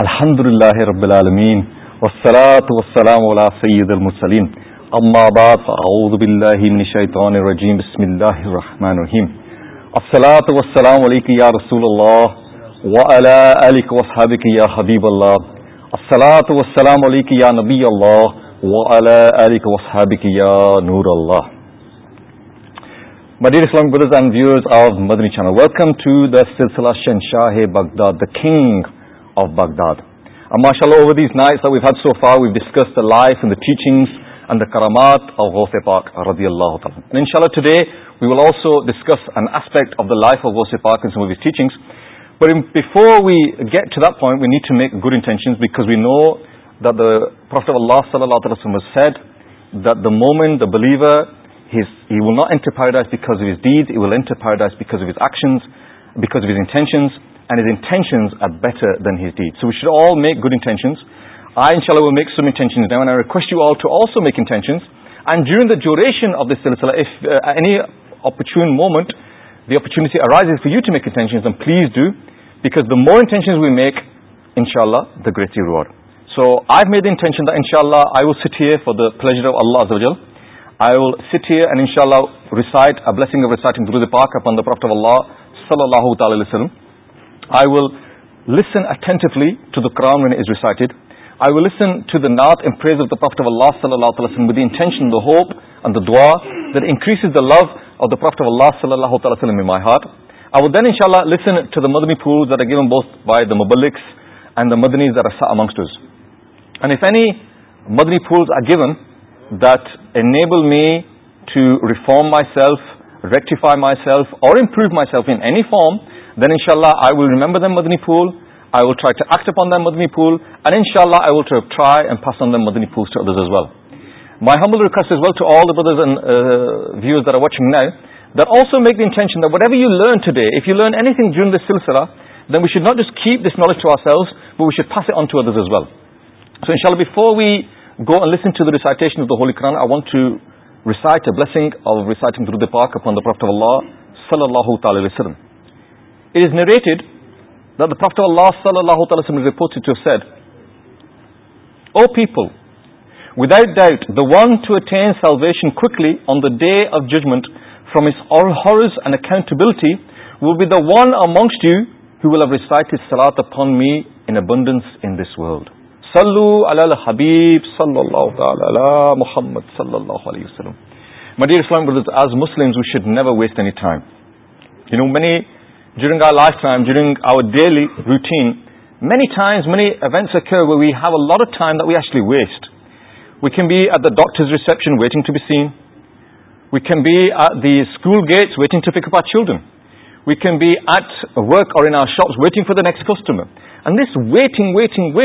الحمد للہ رب العالمین والصلاة والسلام على سید المسلین اما بعد اعوذ باللہ من الشیطان الرجیم بسم اللہ الرحمن الرحیم الصلاة والسلام علیکی یا رسول اللہ وعلا آلک واصحابک یا حبیب اللہ الصلاة والسلام علیکی یا نبی اللہ وعلا آلک واصحابک یا نور اللہ My dear Islamic brothers and viewers of Madani channel, welcome to the Silsala Shenshahe Baghdad, the King ماشاء اللہ ان شاء اللہ وسف teachings therefore we get to the point we need to make good intentions we know that پر صلی اللہ تعالی said that the movement will not interferes because ways these you ولٹرفائزنشنس نگ the duration of this N آپ movement please due بکشنشن I will for the فرف اللہ صلی اللہ تعالی وسلم آئی ول لسنٹولی to دراؤنڈ recited I will listen to that enough the prophet اب لاسٹ صلی اللہ تعالیٰ intention hope and increase the ل of the prophet of last صلی اللہ ہارٹ اے و دن ان شاء اللہ لسن ٹو دنی فوز در ار گنس بائی دا موبلکس اینڈز اینڈ مدنی پھولز آ گن enable me to reform myself rectify myself or improve myself انی فارم دین ان شاء اللہ آئی ویل ریمبر پھول I will try to act پان د مدنی پھول ان شاء اللہ تھنگنگ دا سلسلہ report said O people without diet one to اٹینس سرویشن کلی the day of judgement from hits and accountability will we one amongst recite سلاتنس in this world حبیب صلی اللہ محمد صلی اللہ علیہ وسلم during our lifetime, during our daily routine, many times, many events occur where we have a lot of time that we actually waste. We can be at the doctor's reception waiting to be seen. We can be at the school gates waiting to pick up our children. We can be at work or in our shops waiting for the next customer. And this waiting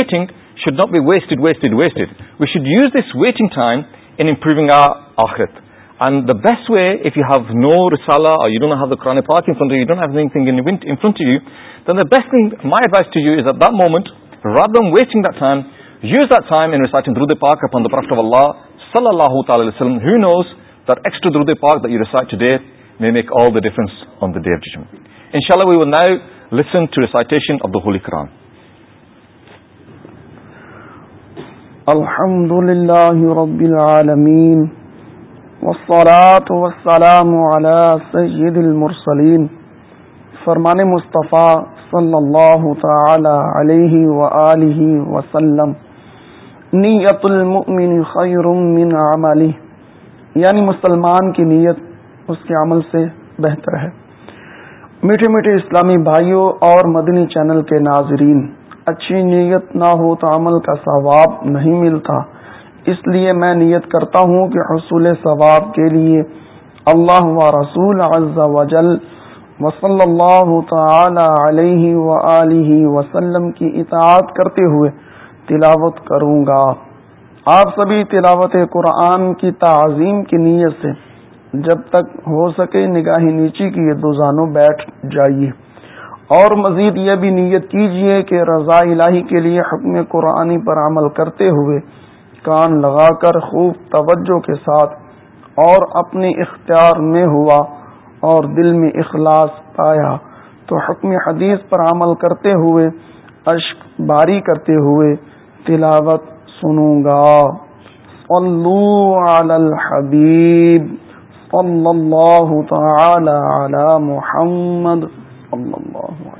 should not be wasted. We should use this waiting time in improving our akhirat. And the best way, if you have no risala or you don't have the Quran Park in front of you, you don't have anything in, in front of you, then the best thing, my advice to you is at that moment, rather than waiting that time, use that time in reciting Durud-e Park upon the Prophet of Allah, sallallahu ta'ala wa sallam, who knows that extra Durud-e Park that you recite today may make all the difference on the Day of Judgment. Inshallah, we will now listen to recitation of the Holy Quran. Alhamdulillahi Rabbil Alameen والصلاة والسلام على سید المرسلین فرمان مصطفیٰ صلی اللہ تعالی علیہ وآلہ وسلم نیت المؤمن خیر من عملی یعنی مسلمان کی نیت اس کے عمل سے بہتر ہے میٹھے میٹھے اسلامی بھائیوں اور مدنی چینل کے ناظرین اچھی نیت نہ ہو تو عمل کا ثواب نہیں ملتا اس لیے میں نیت کرتا ہوں کہ حصول ثواب کے لیے اللہ و رسول عز اللہ تعالی علیہ وسلم کی اطاعت کرتے ہوئے تلاوت کروں گا آپ سبھی تلاوت قرآن کی تعظیم کی نیت سے جب تک ہو سکے نگاہی نیچی کی دو زانوں بیٹھ جائیے اور مزید یہ بھی نیت کیجیے کہ رضا الہی کے لیے حکم قرآنی پر عمل کرتے ہوئے کان لگا کر خوب توجہ کے ساتھ اور اپنے اختیار میں ہوا اور دل میں اخلاص پایا تو حکم حدیث پر عمل کرتے ہوئے اشک باری کرتے ہوئے تلاوت سنوں گا صلو علی الحبیب صلی اللہ تعالی علی محمد صلی اللہ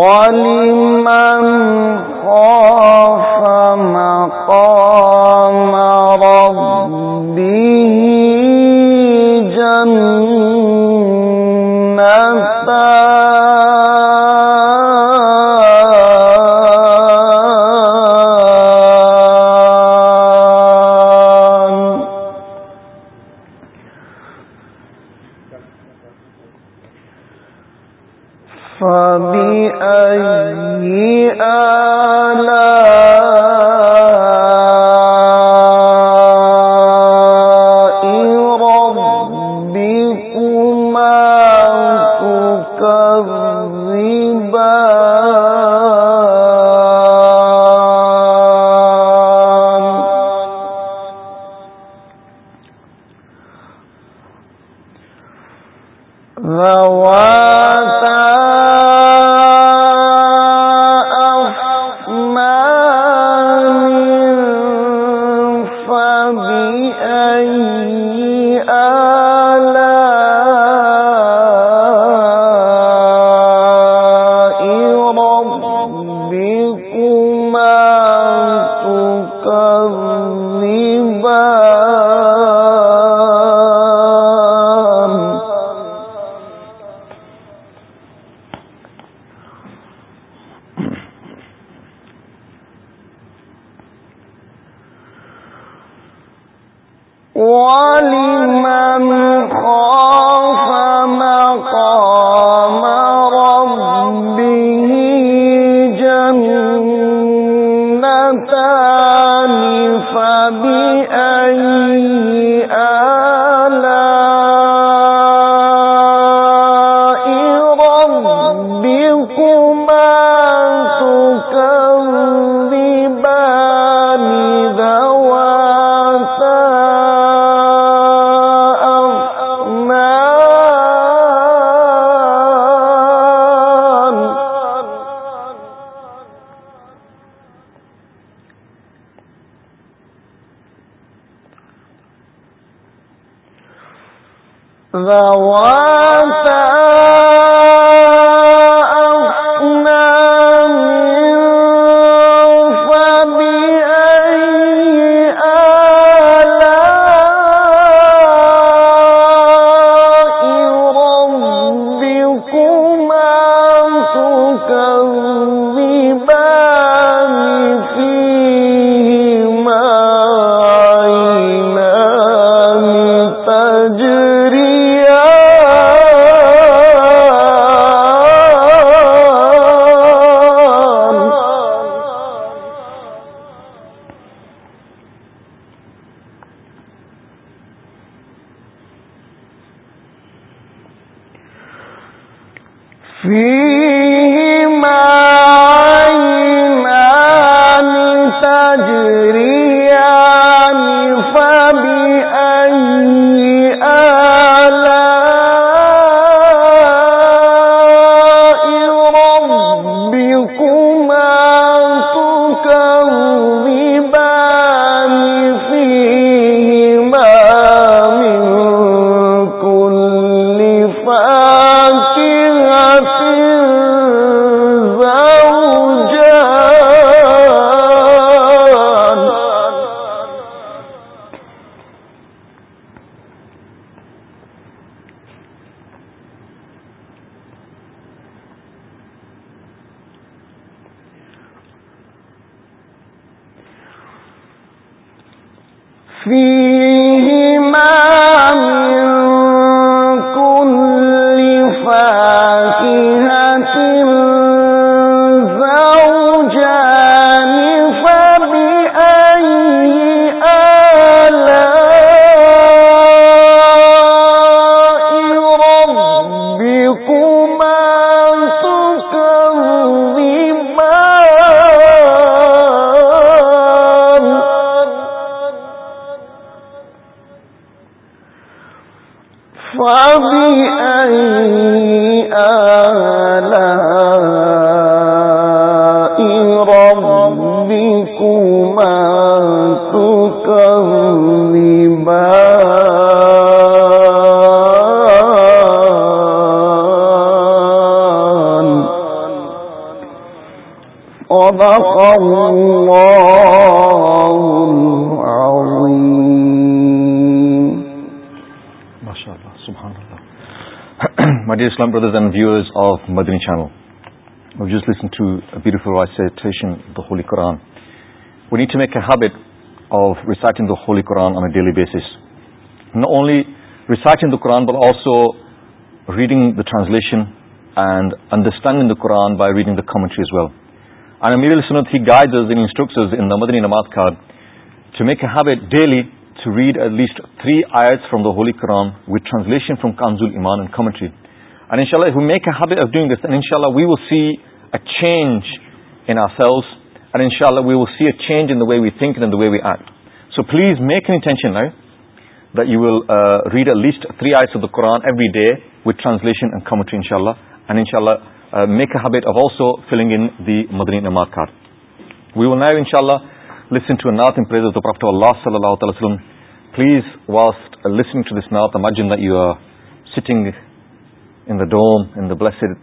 وَلِمَنْ Brothers and viewers of Madani Channel, we've just listened to a beautiful recitation of the Holy Quran. We need to make a habit of reciting the Holy Quran on a daily basis. Not only reciting the Quran, but also reading the translation and understanding the Quran by reading the commentary as well. And Amir al-Sunnat, he guides us and instructs us in the Madani Namat card to make a habit daily to read at least 3 ayats from the Holy Quran with translation from Kanzul Iman and commentary. ان شاء اللہ view make of doing ان شاء اللہ we will see اچھی ان سیلس انشاء اللہ we will see a change in way we think in way we are so please make intention you will read a لائٹری day with translation to ان شاء اللہ انہ میکب آلسو فیلنگ اندرن کار وی ول ناشا اللہ صلی اللہ تعالی وسلم پلیز واسٹ لسنگ ٹو دس ناتھ مج ان سیٹی مصطفیٰ صلی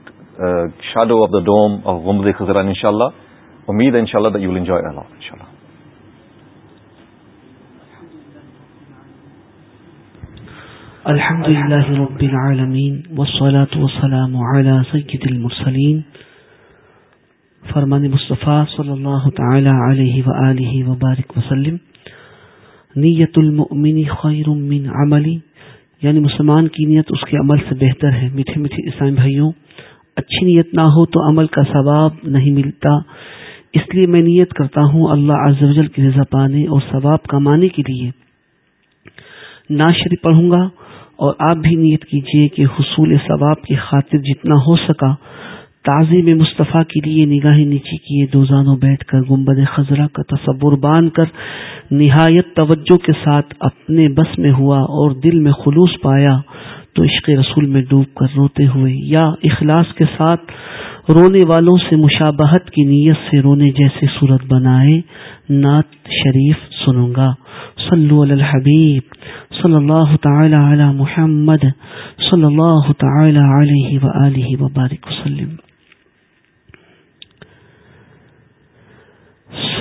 اللہ علیہ وآلہ وبارک وسلم نیت المؤمن خیر من عملی یعنی مسلمان کی نیت اس کے عمل سے بہتر ہے میٹھے میٹھے اسلامی بھائیوں اچھی نیت نہ ہو تو عمل کا ثواب نہیں ملتا اس لیے میں نیت کرتا ہوں اللہ عز و جل کی رضا پانے اور ثواب کمانے کے لیے ناشری پڑھوں گا اور آپ بھی نیت کیجئے کہ حصول ثواب کی خاطر جتنا ہو سکا تازی میں مصطفیٰ کے لیے نگاہیں نیچے کیے دو زانوں بیٹھ کر گمبد خزرہ کا تصور بان کر نہایت توجہ کے ساتھ اپنے بس میں ہوا اور دل میں خلوص پایا تو عشق رسول میں ڈوب کر روتے ہوئے یا اخلاص کے ساتھ رونے والوں سے مشابہت کی نیت سے رونے جیسے صورت بنائے شریف سنوں گا صلو علی الحبیب صلی اللہ تعالی علی محمد صلی اللہ تعالی علیہ وآلہ وبارک وسلم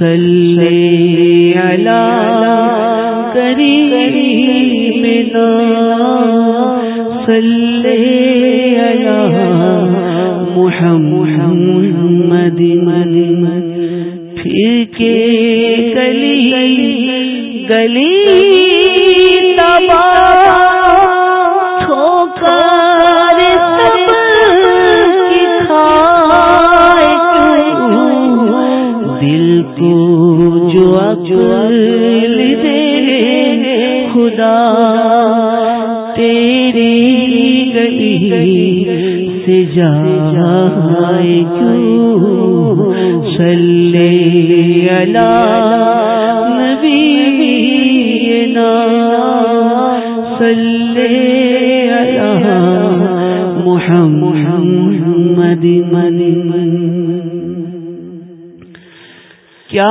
سلے کری میدان سلے محمد من پھر کے گلی گلی سے جائے سلے نل نبی نا مہم منی محمد من کیا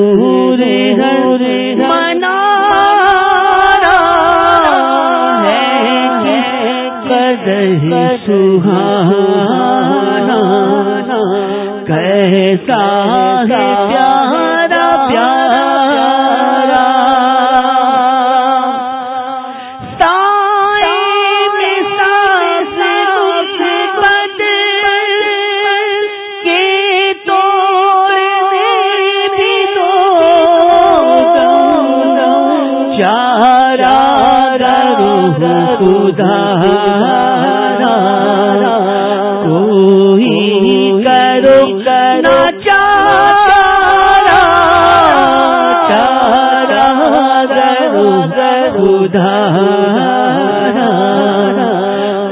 کے ساتھ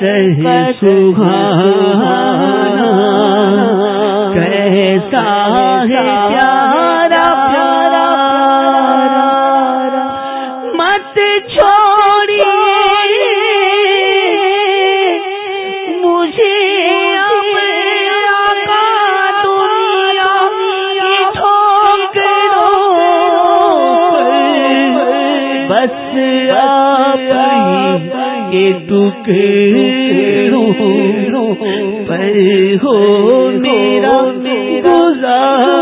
کر سوا کر پر ہو میرا گزارا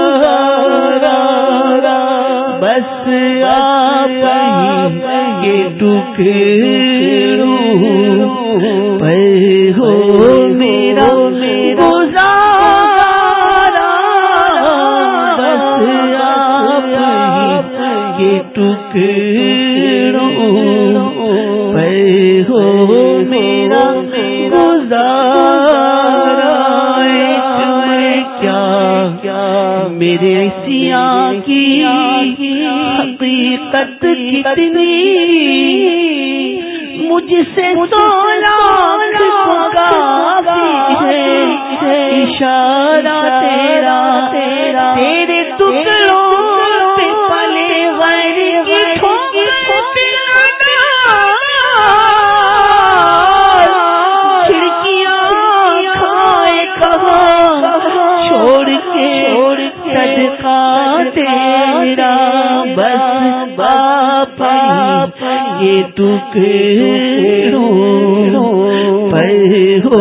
بس آپ یہ دکھی رو پہ ہو اتنی مجھ سے خدا ناد تیرا تیرا میرے دونوں پلے وکھو کھڑکیاں کھائے کھان شور ہو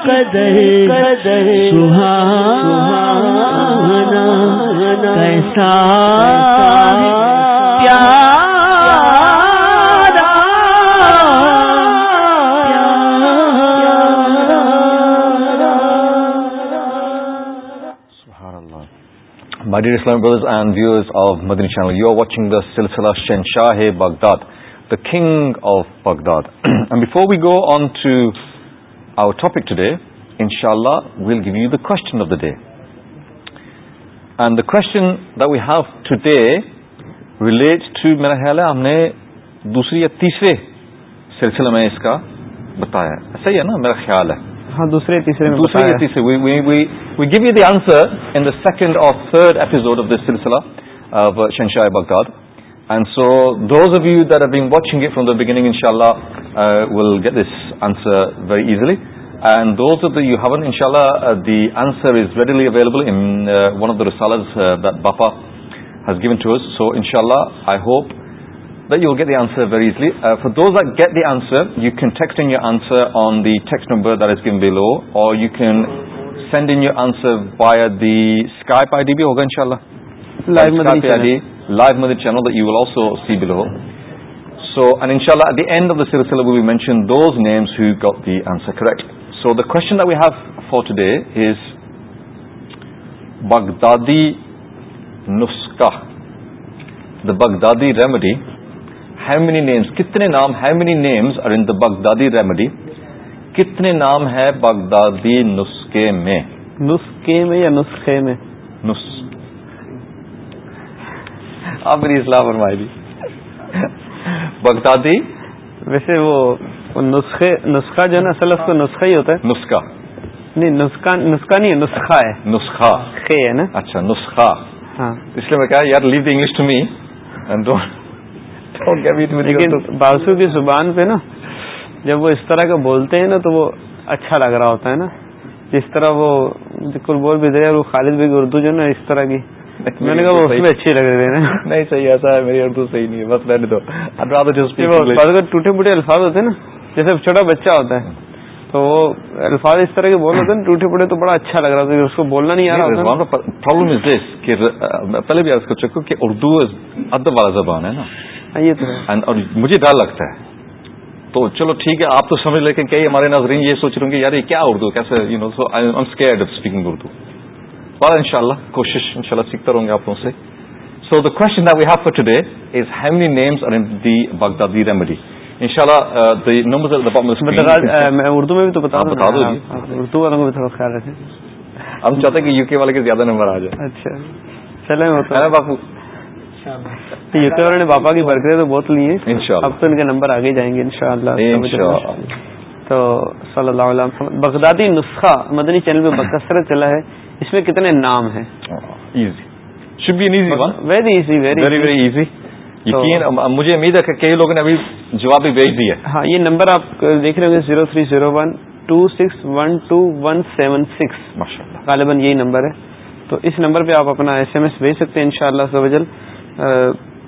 مائڈیڈ اسلام girls and viewers of مدرین channel you are watching the سلسلہ شن شاہ Baghdad the king of Baghdad before we go on to our topic today ان شاء اللہ will give you داشن of the day and the question view today relate میرا خیال ہے ہم نے دوسرے یا تیسرے سلسلے میں اس کا بتایا صحیح ہے نا میرا خیال ہے سلسلہ بکاد واچنگ فروم دا بگننگ ان شاء اللہ will get this answer very easily and those you have ان شاء اللہ the answer is readily available in one of the ریسالز باز گیون ٹو سو ان شاء اللہ آئی ہوپ دل get the answer very easily those are get the answer you can texting you answer on the text number that is کن below or you can sending you answer by the Skype ID بھی ہوگا ان شاء اللہ so ان شاء اللہ at the end of the session we we mention those names کرائٹ so دویشن we have for today is Baghdadi the Baghdadi ریمیڈیو many names کتنے نام ہے ان دا بغدادی ریمیڈی کتنے نام ہے بغدادی نسخے میں لاپرمائے بغدادی ویسے وہ نسخے نسخہ جو ہے نا نسخہ ہی ہوتا ہے نسخہ نہیں نسخہ نسخہ نہیں ہے نسخہ ہے نسخہ نسخہ خے ہے نا اچھا ہاں۔ اس لیے میں کہا یار لیو انگلش ٹو می باسو کی زبان پہ نا جب وہ اس طرح کا بولتے ہیں نا تو وہ اچھا لگ رہا ہوتا ہے نا جس طرح وہ بالکل جی، بول بھی دے اور خالد بھی اردو جو ہے نا اس طرح کی میں نے کہا میں اچھی لگ رہی تھی نہیں ہے اردو صحیح نہیں ہے ٹوٹے پھوٹے الفاظ ہوتے ہیں نا جیسے چھوٹا بچہ ہوتا ہے تو وہ الفاظ اس طرح کے بول رہے تھے ٹوٹے پوٹے تو بڑا اچھا لگ رہا تھا اس کو بولنا نہیں آ رہا پہلے بھی کہ اردو ادب والا زبان ہے نا ہاں، یہ تو مجھے ڈر لگتا ہے تو چلو ٹھیک ہے آپ تو سمجھ لیکن کئی ہمارے ناظرین یہ سوچ رہے کہ یار یہ کیا اردو کیسے اردو بات ان شہ کوشش ان شاء اللہ سیکھتا رہوں گا آپ سے اردو میں بھی تو بتاؤں ہاں، جی۔ ہاں، اردو والوں میں بھی تھوڑا خیال رکھیں ہم چاہتے ہیں کہ یو کے والے کے زیادہ نمبر آ جائے اچھا ہے یو کے والے پاپا کی برتھ تو بہت لی ہیں اب تو ان کے نمبر آگے جائیں گے انشاءاللہ تو صلی اللہ علیہ بغدادی نسخہ مدنی چینل میں بکثرت چلا ہے اس میں کتنے نام ہیں very easy very very very easy یقین مجھے امید ہے کہ کئی لوگوں نے ابھی جواب بھی بھیج دیا ہاں یہ نمبر آپ دیکھ رہے ہوں گے zero three zero one two six one two one seven six غالباً یہی نمبر ہے تو اس نمبر پہ آپ اپنا ایس ایم ایس بھیج سکتے ہیں ان شاء اللہ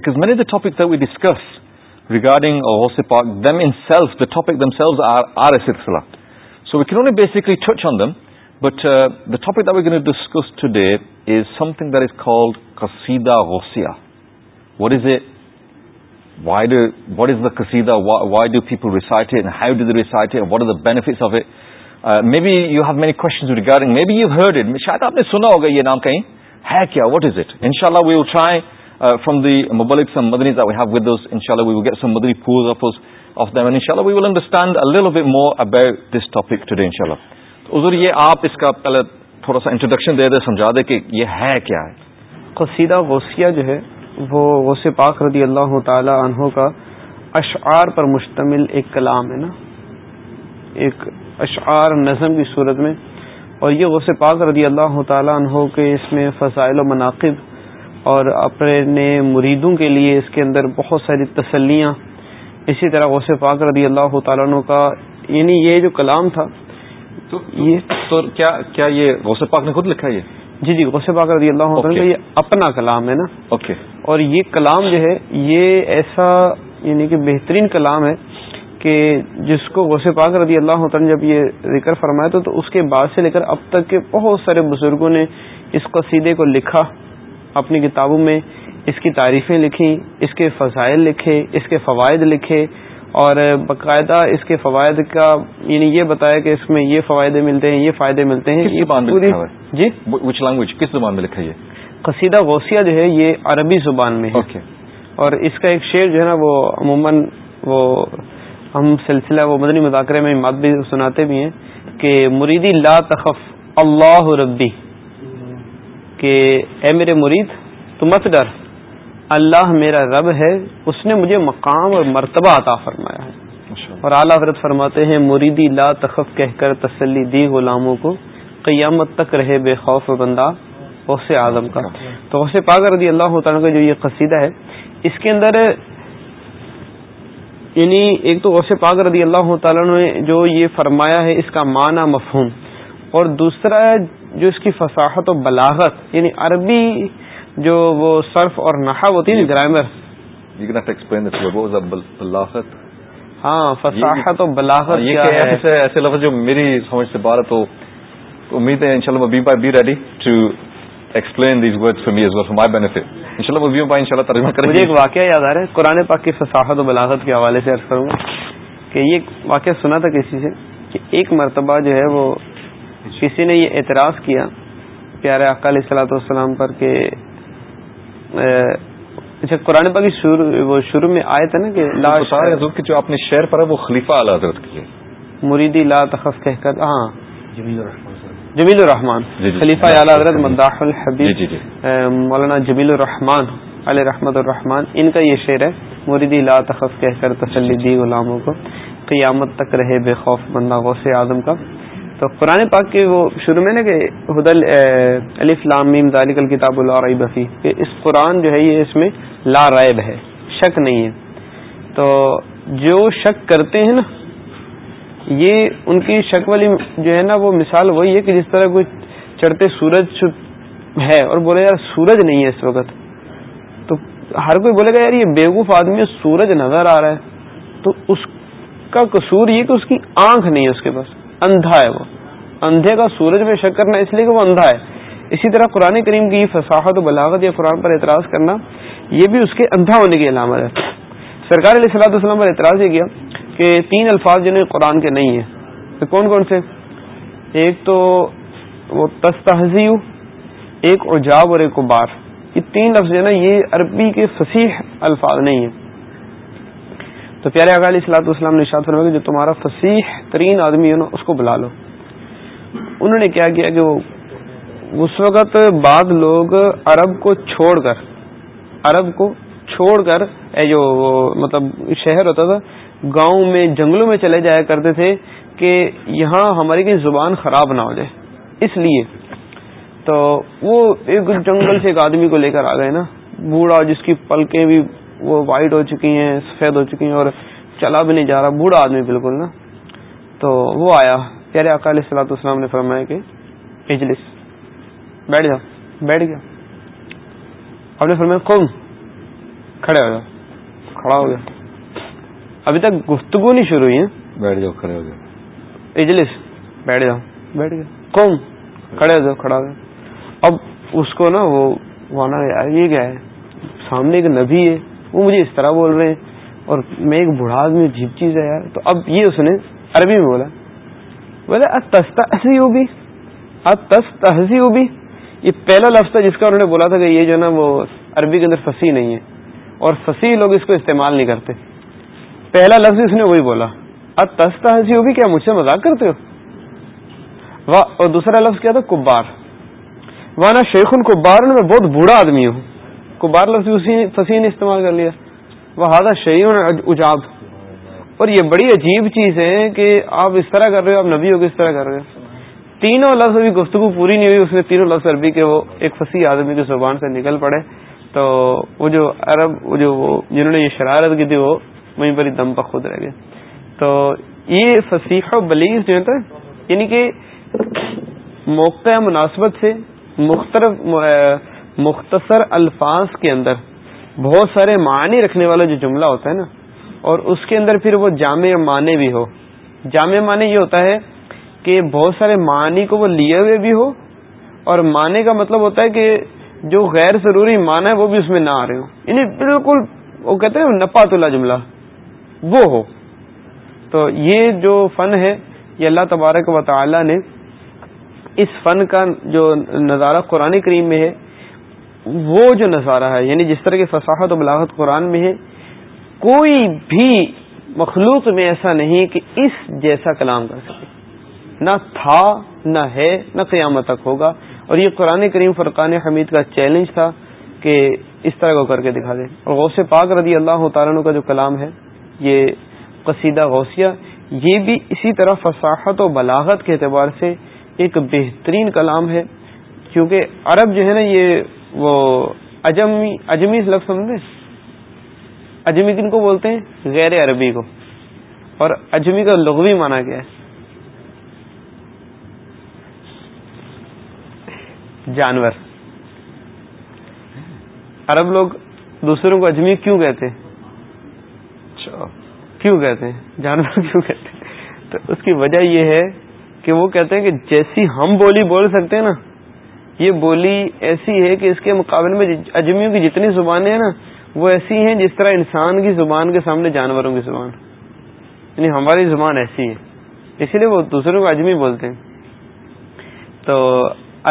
topic the we discuss regarding so نے basically them but the topic the ویسکسا what is it what is the why do people recite what is دایف maybe you have many coding maybe you heard اٹھ آپ نے سنا ہوگا یہ نام کہیں what is اٹاء اللہ ٹرائی فرام حضور یہ آپ اس کا تھوڑا سا انٹروڈکشن سمجھا دے کہ یہ ہے کیا ہے قصیدہ وسیع جو ہے وہ وسی پاک رضی اللہ تعالی عنہ کا اشعار پر مشتمل ایک کلام ہے نا ایک اشعار نظم کی صورت میں اور یہ وس پاک رضی اللہ تعالیٰ عنہ کے اس میں فضائل و مناقب اور اپنے مریدوں کے لیے اس کے اندر بہت ساری تسلیاں اسی طرح غصے پاک رضی اللہ تعالیٰ عنہ کا یعنی یہ جو کلام تھا تو تو یہ یہ کیا کیا پاک نے خود لکھا جی جی غصے پاک رضی اللہ عنہ کا یہ اپنا کلام ہے نا اوکے اور یہ کلام جو ہے یہ ایسا یعنی کہ بہترین کلام ہے کہ جس کو غصے پاک رضی اللہ عنہ جب یہ ذکر فرمایا تو, تو اس کے بعد سے لے کر اب تک کے بہت سارے بزرگوں نے اس قصیدے کو لکھا اپنی کتابوں میں اس کی تعریفیں لکھی اس کے فضائل لکھے اس کے فوائد لکھے اور باقاعدہ اس کے فوائد کا یعنی یہ بتایا کہ اس میں یہ فوائد ملتے ہیں یہ فائدے ملتے ہیں جی وچ لینگویج کس زبان میں لکھا یہ قصیدہ غوثیہ جو ہے یہ عربی زبان میں ہے اور اس کا ایک شعر جو ہے نا وہ عموماً وہ ہم سلسلہ وہ مدنی مذاکرے میں مات بھی سناتے بھی ہیں کہ مریدی لا تخف اللہ ربی کہ اے میرے مرید تو مت ڈر اللہ میرا رب ہے اس نے مجھے مقام اور مرتبہ عطا فرمایا ہے اور اعلیٰ حضرت فرماتے ہیں مریدی لا تخف کہہ کر تسلی دی غلاموں کو قیامت تک رہے بے خوف بندہ اوس اعظم کا تو غوث رضی اللہ تعالیٰ کا جو یہ قصیدہ ہے اس کے اندر یعنی ایک تو غوث رضی اللہ تعالیٰ نے جو یہ فرمایا ہے اس کا معنی مفہوم اور دوسرا جو اس کی فصاحت و بلاغت یعنی عربی جو وہ صرف اور نحا ہوتی ہے گرامر بلاغت ہاں فصاحت و بلاغت ہاں، ایسے لفظ جو میری سمجھ سے بار تو امید ہے انشاءاللہ وہ be be ready to explain these words for me as well for my benefit انشاءاللہ وہ بی بی انشاءاللہ ترجمہ کریں مجھے ایک واقعہ یاد آ رہا ہے قرآن پاک کی فصاحت و بلاغت کے حوالے سے عرض کروں گا کہ یہ واقعہ سنا تھا کسی سے کہ ایک مرتبہ جو ہے وہ کسی نے یہ اعتراض کیا پیارے اق علیہ الصلاۃ السلام پر کہ اچھا قرآن پاک شروع وہ شروع میں آئے تھے نا کہ لا کی جو اپنے وہ خلیفہ حضرت کی ہے مریدی لا تخص کر الرحمان ہاں۔ جمیل الرحمان جی، جی، خلیفہ جی، حضرت مداح الحبی مولانا جمیل الرحمان علیہ رحمت الرحمان ان کا یہ شعر ہے مریدی لا تخص تسلی دی غلاموں کو قیامت تک رہے بے خوف بندہ غوث اعظم کا تو قرآن پاک کے وہ شروع میں نا کہ حد ذالک الکتاب اللہ کہ اس قرآن جو ہے یہ اس میں لا رائب ہے شک نہیں ہے تو جو شک کرتے ہیں نا یہ ان کی شک والی جو ہے نا وہ مثال وہی ہے کہ جس طرح کوئی چڑھتے سورج ہے اور بولے یار سورج نہیں ہے اس وقت تو ہر کوئی بولے گا یار یہ بیوقوف آدمی سورج نظر آ رہا ہے تو اس کا قصور یہ کہ اس کی آنکھ نہیں ہے اس کے پاس اندھا ہے وہ اندھے کا سورج میں شک کرنا اس لیے کہ وہ اندھا ہے اسی طرح قرآن کریم کی فصاحت و بلاغت یا قرآن پر اعتراض کرنا یہ بھی اس کے اندھا ہونے کی علامت ہے سرکار علیہ صلاح والسلام پر اعتراض یہ کیا کہ تین الفاظ جنہیں قرآن کے نہیں ہیں کون کون سے ایک تو وہ ایک اجاب اور ایک ابار یہ تین لفظ جو ہے نا یہ عربی کے فصیح الفاظ نہیں ہیں تو پیارے آغا علیہ السلاۃ والسلام نے شاد فرمایا کہ جو تمہارا فصیح ترین آدمی ہے نا اس کو بلا لو انہوں نے کیا کیا کہ وہ اس وقت بعد لوگ عرب کو چھوڑ کر عرب کو چھوڑ کر اے جو مطلب شہر ہوتا تھا گاؤں میں جنگلوں میں چلے جایا کرتے تھے کہ یہاں ہماری کی زبان خراب نہ ہو جائے اس لیے تو وہ ایک جنگل سے ایک آدمی کو لے کر آ گئے نا بوڑھا جس کی پلکیں بھی وہ وائٹ ہو چکی ہیں سفید ہو چکی ہیں اور چلا بھی نہیں جا رہا بوڑھا آدمی بالکل نا تو وہ آیا پیارے اکال اسلام نے فرمایا کہ اجلس بیٹھ بیٹھ جا گیا گیا آپ نے فرمایا کھڑے ہو ہو جاؤ کھڑا ابھی تک گفتگو نہیں شروع ہوئی ہے بیٹھ جاؤ کھڑے ہو گیا اجلس بیٹھ جاؤ بیٹھ گیا کون کھڑے ہو جاؤ کھڑا ہو گیا اب اس کو نا وہ وانا یہ کیا ہے سامنے ایک نبی ہے وہ مجھے اس طرح بول رہے ہیں اور میں ایک بوڑھا آدمی جیب چیز ہے یار تو اب یہ اس نے عربی میں بولا بولے تستا ہنسی ہوگی تست ہنسی ہوگی یہ پہلا لفظ تھا جس کا انہوں نے بولا تھا کہ یہ جو نا وہ عربی کے اندر فسی نہیں ہے اور فسی لوگ اس کو استعمال نہیں کرتے پہلا لفظ اس نے وہی بولا ہنسی ہوگی کیا مجھ سے مذاق کرتے ہو اور دوسرا لفظ کیا تھا کبار وانا شیخ شیخ القبار میں بہت بوڑھا آدمی ہوں کبار لفظ فصیح نے استعمال کر لیا وہ ہاضا اجاب اور یہ بڑی عجیب چیز ہے کہ آپ اس طرح کر رہے ہو آپ نبی کے اس طرح کر رہے ہو تینوں لفظ ابھی گفتگو پوری نہیں ہوئی اس میں تینوں لفظ عربی کے وہ ایک فصیح آدمی کی زبان سے نکل پڑے تو وہ جو عرب وہ جو وہ جنہوں نے یہ شرارت کی تھی وہ وہیں پر ہی دم خود رہ گئے تو یہ فصیح و جو ہے یعنی کہ موقع مناسبت سے مختلف مختصر الفاظ کے اندر بہت سارے معنی رکھنے والا جو جملہ ہوتا ہے نا اور اس کے اندر پھر وہ جامع معنی بھی ہو جامع معنی یہ ہوتا ہے کہ بہت سارے معنی کو وہ لیے ہوئے بھی ہو اور معنی کا مطلب ہوتا ہے کہ جو غیر ضروری معنی ہے وہ بھی اس میں نہ آ رہے ہو یعنی بالکل وہ کہتے ہیں تلا جملہ وہ ہو تو یہ جو فن ہے یہ اللہ تبارک و تعالی نے اس فن کا جو نظارہ قرآن کریم میں ہے وہ جو نظارہ ہے یعنی جس طرح کی فصاحت و بلاغت قرآن میں ہے کوئی بھی مخلوق میں ایسا نہیں کہ اس جیسا کلام کر سکے نہ تھا نہ ہے نہ قیامت تک ہوگا اور یہ قرآن کریم فرقان حمید کا چیلنج تھا کہ اس طرح کو کر کے دکھا دیں اور غوث پاک رضی اللہ تعالیٰ کا جو کلام ہے یہ قصیدہ غوثیہ یہ بھی اسی طرح فصاحت و بلاغت کے اعتبار سے ایک بہترین کلام ہے کیونکہ عرب جو ہے نا یہ وہ اجمی اجمی لفظ سمجھتے اجمی کن کو بولتے ہیں غیر عربی کو اور اجمی کا لغوی مانا گیا ہے جانور عرب لوگ دوسروں کو اجمی اچھا، کیوں کہتے ہیں جانور کیوں کہتے ہیں تو اس کی وجہ یہ ہے کہ وہ کہتے ہیں کہ جیسی ہم بولی بول سکتے ہیں نا یہ بولی ایسی ہے کہ اس کے مقابلے میں اجمیوں کی جتنی زبانیں ہیں نا وہ ایسی ہیں جس طرح انسان کی زبان کے سامنے جانوروں کی زبان یعنی ہماری زبان ایسی ہے اسی لیے وہ دوسروں کو اجمی بولتے ہیں تو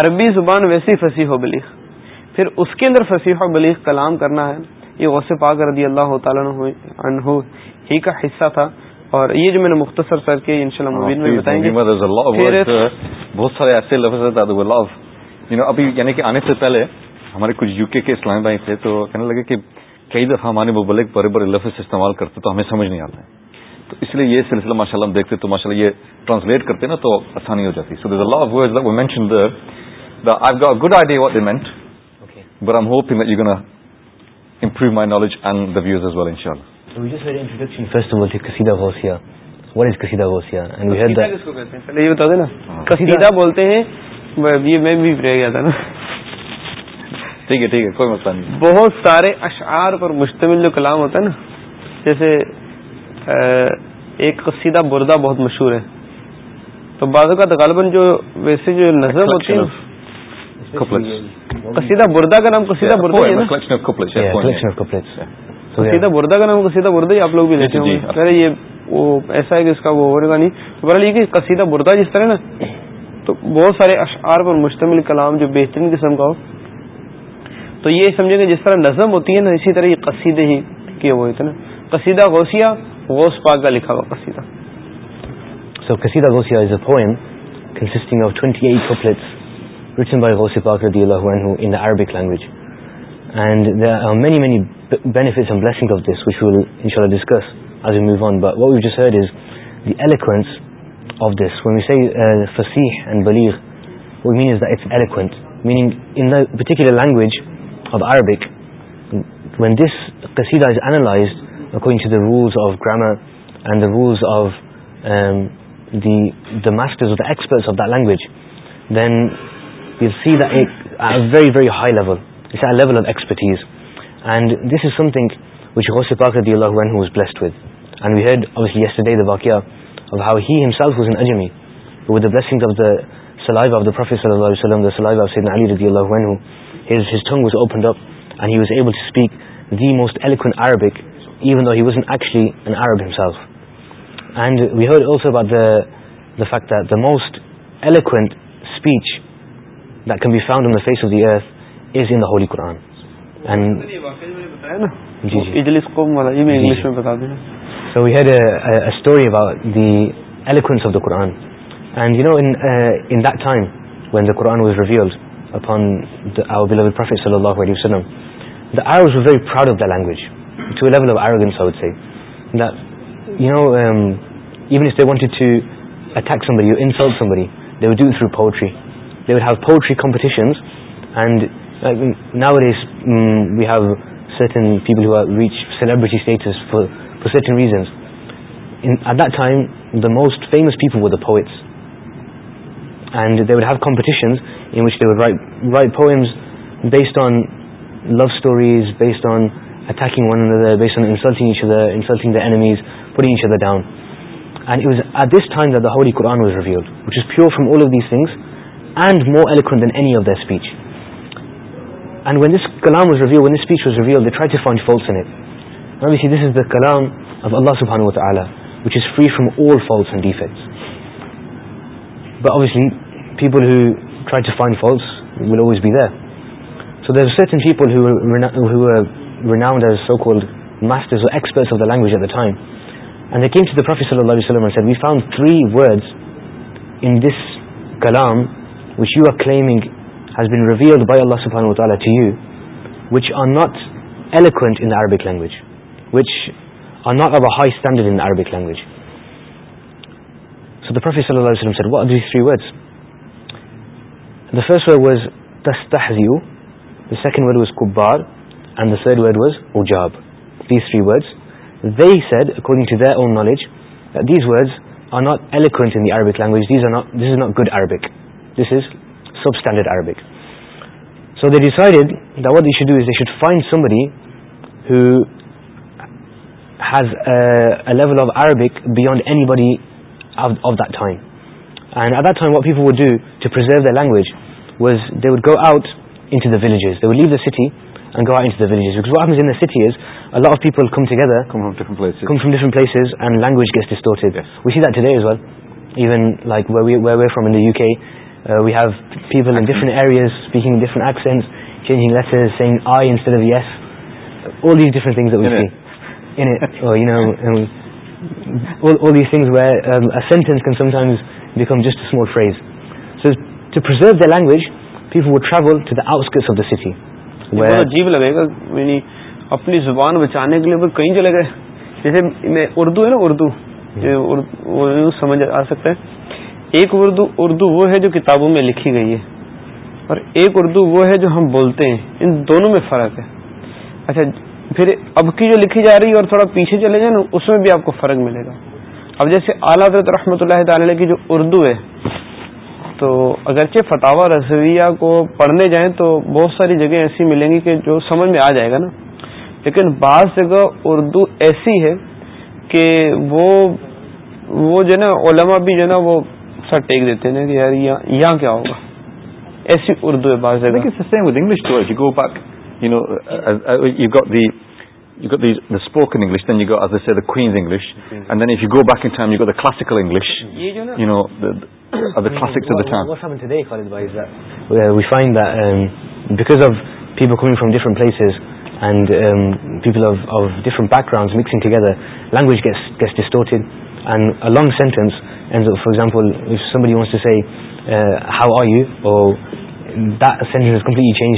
عربی زبان ویسی فصیح و بلیخ پھر اس کے اندر فصیح و بلیغ کلام کرنا ہے یہ غصے پاک رضی اللہ تعالیٰ عنہ ہی کا حصہ تھا اور یہ جو میں نے مختصر سر ہاں، سارے ایسے لفظ مبین یو نو ابھی یعنی کہ آنے سے پہلے ہمارے کچھ یو کے کے اسلام بھائی تھے تو کہنے لگے کہ کئی دفعہ ہمارے مبلک بڑے بڑے لفظ استعمال کرتے تو ہمیں سمجھ نہیں آتا ہے تو اس لیے یہ سلسلہ ماشاء اللہ ہم دیکھتے تو ماشاء اللہ یہ ٹرانسلیٹ کرتے نا تو آسانی ہو جاتی so this Allah of word we mention the I God good idea what ایمنٹ but I hope you can improve my knowledge and the views as well ان شاء اللہ یہ بتا دینا قصیدہ بولتے ہیں یہ میں بھی رہ گیا تھا نا ٹھیک ہے ٹھیک ہے کوئی مسئلہ نہیں بہت سارے اشعار پر مشتمل جو کلام ہوتا ہے نا جیسے ایک قصیدہ بردہ بہت مشہور ہے تو بعضوں کا غالباً جو ویسے جو نظر ہوتی ہے قصیدہ بردہ کا نام قصیدہ بردہ ہے قصیدہ بردہ کا نام قصیدہ بردہ آپ لوگ بھی لیتے جی، جی، جی، وہ ایسا ہے کہ اس کا وہ ہو رہے گا نہیں بہرحال یہ کہ قصیدہ بردہ جس طرح نا تو بہت سارے اشعار پر مشتمل کلام جو بہترین قسم کا ہو تو یہ سمجھیں گے جس طرح نظم ہوتی ہے نا اسی طرح یہ قصیدے ہی کیے ہوئے تھے نا قصیدہ غوثیہ غوث پاک کا لکھا ہوا قصیدہ سو قصیدہ غوثیہ is a poem consisting of 28 couplets written by Ghaus Pak رضی اللہ عنہ in the Arabic language and there are many many benefits and blessings of this which we will inshallah discuss as we move on but what we've just heard is the eloquence of this we see see and believe ویس this eloquent marrying in particular language of Arabic when these کسی the اینلائز اکوئی see the rules of grammar and the rules of the master ایسپ of the language then you see the very very high لوٹ of accept and this is something which has park when who is blessed with and we had yes ٹے داکیا most elite speech in holy Quran So we heard a story about the eloquence of the Qur'an, and you know, in uh, that time when the Qur'an was revealed upon our beloved Prophet sallallahu alaihi wasallam, the Arabs were very proud of their language, to a level of arrogance, I would say, that you know, um, even if they wanted to attack somebody or insult somebody, they would do it through poetry. They would have poetry competitions, and nowadays mm, we have certain people who reach celebrity status for for certain reasons. At that time, the most famous people were the poets, and they would have competitions in which they would write poems based on love stories, based on attacking one another, based on insulting each other, insulting their enemies, putting each other down. And it was at this time that the Holy Quran was revealed, which is pure from all of these things and more eloquent than any of their speech. And when this kalam was revealed, when this speech was revealed, they tried to find faults in it. کلام of اللہ سبحانہ which is free from old faults and see people کنمس to the professor اللہ علیہ one sir we found three وڈ انس کلام which you are claiming has been revealed by اللہ سبحان العالیٰ to you which are not eloquent in the Arabic language which are not about how standard انربک language first was دست you the second word was car and the third word was حوجاب these three words they said according to دون knowledge these words are not eloquence the Arabic language not good Arabic this is substandard Arabic so they decide the what does they should find somebody has of Arabic beyond anybody of دائن and ادا تھائن what people view to pro the language was they would go out in villages the view داٹی go out of people come together places what even like way from the U K we have people in different areas speaking different accent changes in it or you know and um, all, all these things where um, a sentence can sometimes become just a small phrase so to preserve their language people would travel to the outskirts of the city where عجیب لگے گا یعنی اپنی زبان بچانے کے لیے وہ کہیں چلے گئے جیسے میں اردو ہے نا اردو جو سمجھ آ سکتا ہے ایک اردو اردو وہ ہے جو کتابوں میں لکھی گئی ہے اور ایک اردو وہ ہے جو ہم بولتے ہیں ان دونوں میں فرق ہے اچھا پھر اب کی جو لکھی جا رہی ہے اور تھوڑا پیچھے چلے جائیں نا اس میں بھی آپ کو فرق ملے گا اب جیسے اعلیٰ حضرت رحمۃ اللہ تعالی کی جو اردو ہے تو اگرچہ فتح رضویہ کو پڑھنے جائیں تو بہت ساری جگہیں ایسی ملیں گی کہ جو سمجھ میں آ جائے گا نا لیکن بعض جگہ اردو ایسی ہے کہ وہ وہ جو نا علما بھی جو نا وہ سر ٹیک دیتے ہیں نا کہ یار یہاں کیا ہوگا ایسی اردو ہے بعض جگہ because of people coming from different places people of different background mixing together language long sentence for examples how are you ہر جگہ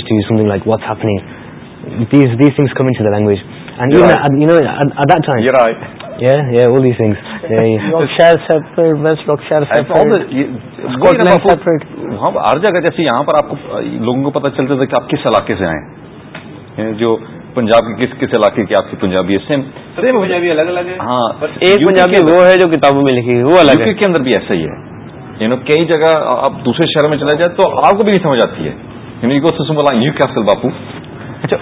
جیسے یہاں پر آپ کو لوگوں کو پتا چلتا تھا کہ آپ کس علاقے سے آئے یعنی جو پنجاب کے کس کس علاقے کی آپ کی پنجابی ہے پنجابی پنجابی الگ الگ ہاں ایک وہ ہے جو کتابوں میں لکھی ہے وہ الگ کے اندر بھی ایسا ہی ہے یعنی کئی جگہ آپ دوسرے شہر میں تو آپ کو بھی نہیں سمجھ آتی ہے یعنی باپو انگلش اچھا،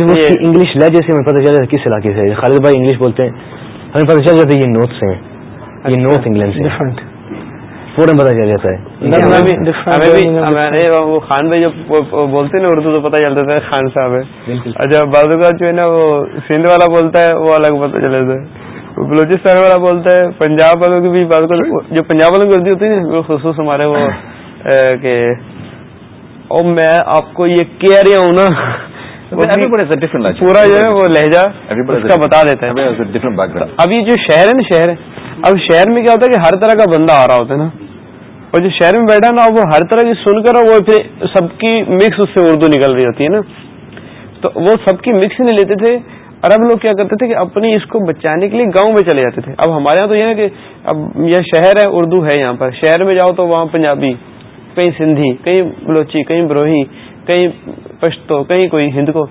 uh, جیسے ہمیں پتہ چل جاتا کس علاقے سے خالد بھائی انگلش بولتے ہیں ہمیں پتہ چل جاتا ہے یہ نارتھ سے یہ نارتھ اچھا۔ انگلینڈ سے فوراً پتا چل جاتا ہے خان بھائی جو بولتے نا اردو تو پتا چل جاتا ہے خان صاحب ہے اچھا بازو کا جو ہے نا وہ سندھ والا بولتا ہے وہ الگ پتا چل جاتا ہے بلوچستان والا بولتا ہے پنجاب والوں بھی بات کر جو پنجاب والوں کی اردو ہوتی ہے نا وہ خصوص ہمارے وہ کہ میں آپ کو یہ کہہ رہا ہوں نا پورا جو ہے وہ لہجہ بتا دیتا ہے ابھی جو شہر ہے نا شہر اب شہر میں کیا ہوتا ہے کہ ہر طرح کا بندہ آ رہا ہوتا ہے نا اور جو شہر میں بیٹھا نا وہ ہر طرح کی سن کر وہ پھر سب کی مکس اس سے اردو نکل رہی ہوتی ہے نا تو وہ سب کی مکس نہیں لیتے تھے عرب لوگ کیا کرتے تھے کہ اپنی اس کو بچانے کے لیے گاؤں میں چلے جاتے تھے اب ہمارے یہاں تو یہ ہے کہ اب یہ شہر ہے اردو ہے یہاں پر شہر میں جاؤ تو وہاں پنجابی کہیں سندھی کہیں بلوچی کہیں بروہی کہیں پشتو کہیں کوئی ہند کو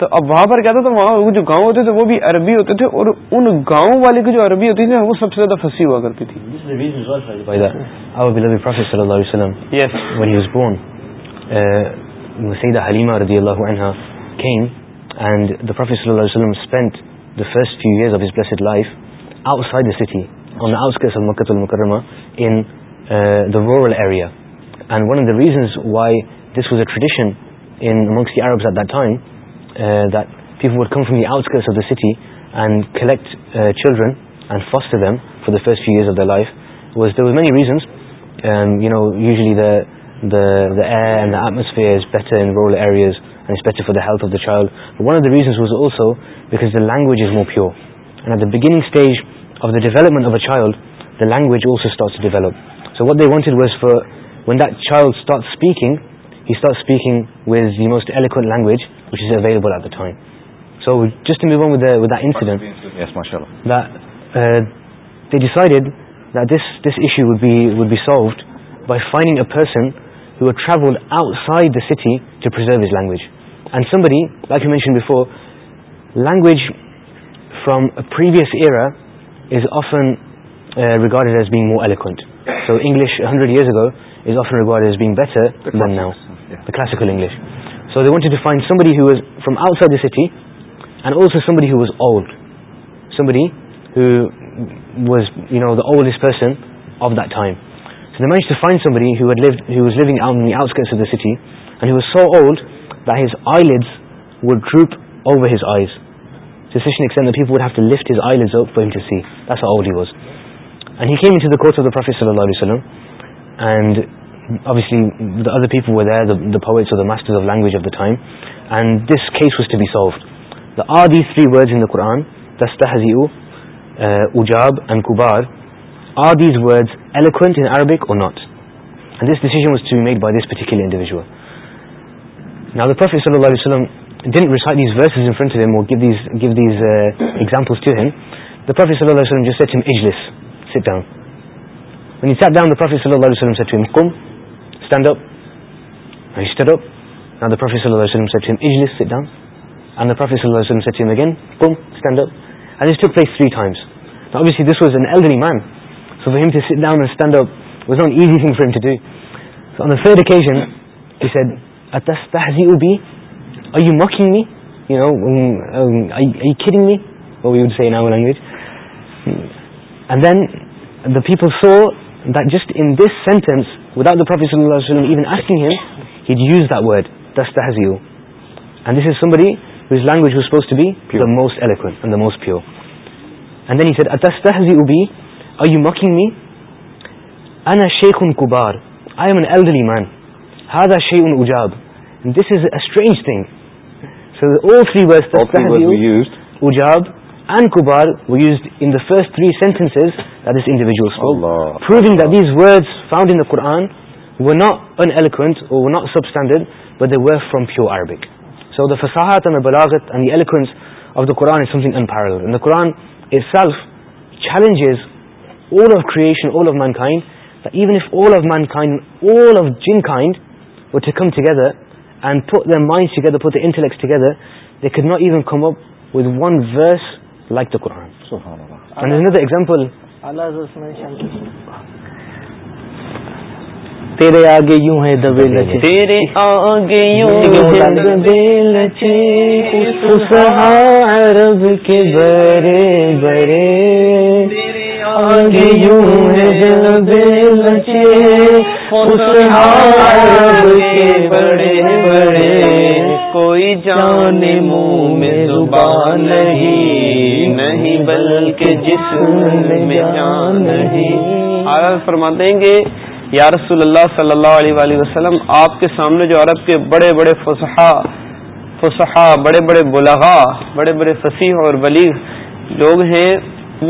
تو اب وہاں پر کیا تھا تو وہاں جو گاؤں ہوتے تھے وہ بھی عربی ہوتے تھے اور ان گاؤں والے کی جو عربی ہوتی تھی وہ سب سے زیادہ پھنسی ہوا کرتی تھی Sayyidah Halima radiallahu anha came and and the the the the the the the Prophet sallallahu alayhi wa sallam spent first few years of of of his blessed life outside city on outskirts Makkah al-Mukarramah in in uh, rural area one reasons why this was a tradition amongst Arabs at that time Uh, that people would come from the outskirts of the city and collect uh, children and foster them for the first few years of their life. There were many reasons. Um, usually the air and the atmosphere is better in rural areas, and it's better for the health of the child. But one of the reasons was also because the language is more pure. And at the beginning stage of the development of a child, the language also starts to develop. So what they wanted was for when that child starts speaking, he starts speaking with the most eloquent language which is available by finding a person travel outside the cities this language and somebody do mention before language from previous year is often recorded as being more iliac so English hundred years ago is often record better than now classical English so they want to define somebody has from outside the city and also somebody he was old somebody was you know the old person of the time suits define سمبریزیز so اولڈز ووپ اوورس offer and obviously the other people were there, the, the poets or the masters of language of the time and this case was to be solved there are these three words in the Quran تَسْتَحَزِئُ uh, ujab and kubar are these words eloquent in Arabic or not? and this decision was to be made by this particular individual now the Prophet ﷺ didn't recite these verses in front of him or give these, give these uh, examples to him the Prophet ﷺ just said to him, Ijlis, sit down when he sat down the Prophet ﷺ said to him, Qum people so دسٹ Anas sentence without use the word you and this is some برینگ pure شیخ اون کبار I am اے ایلرلی مین ہا the شیخ اون اجاب this is a strange thing and کبار وو use in first three sentences the Quran و not are alias not substandard with from پیورسنگز come together and the minder انٹلیکٹے there کیڈ not even come up one ویس like the Quran. SubhanAllah. And another example. Allah has mentioned تیرے آگے یوں ہے دبے لچے تیرے آگے یوں ہے دبے لچے عرب کے برے برے آگے یوں ہے دبے لچے کوئی بلکہ جسم میں فرما دیں گے یا رسول اللہ صلی اللہ علیہ وآلہ وسلم آپ کے سامنے جو عرب کے بڑے بڑے فصحا فصحا بڑے بڑے بلغا بڑے بڑے فصیح اور بلیغ لوگ ہیں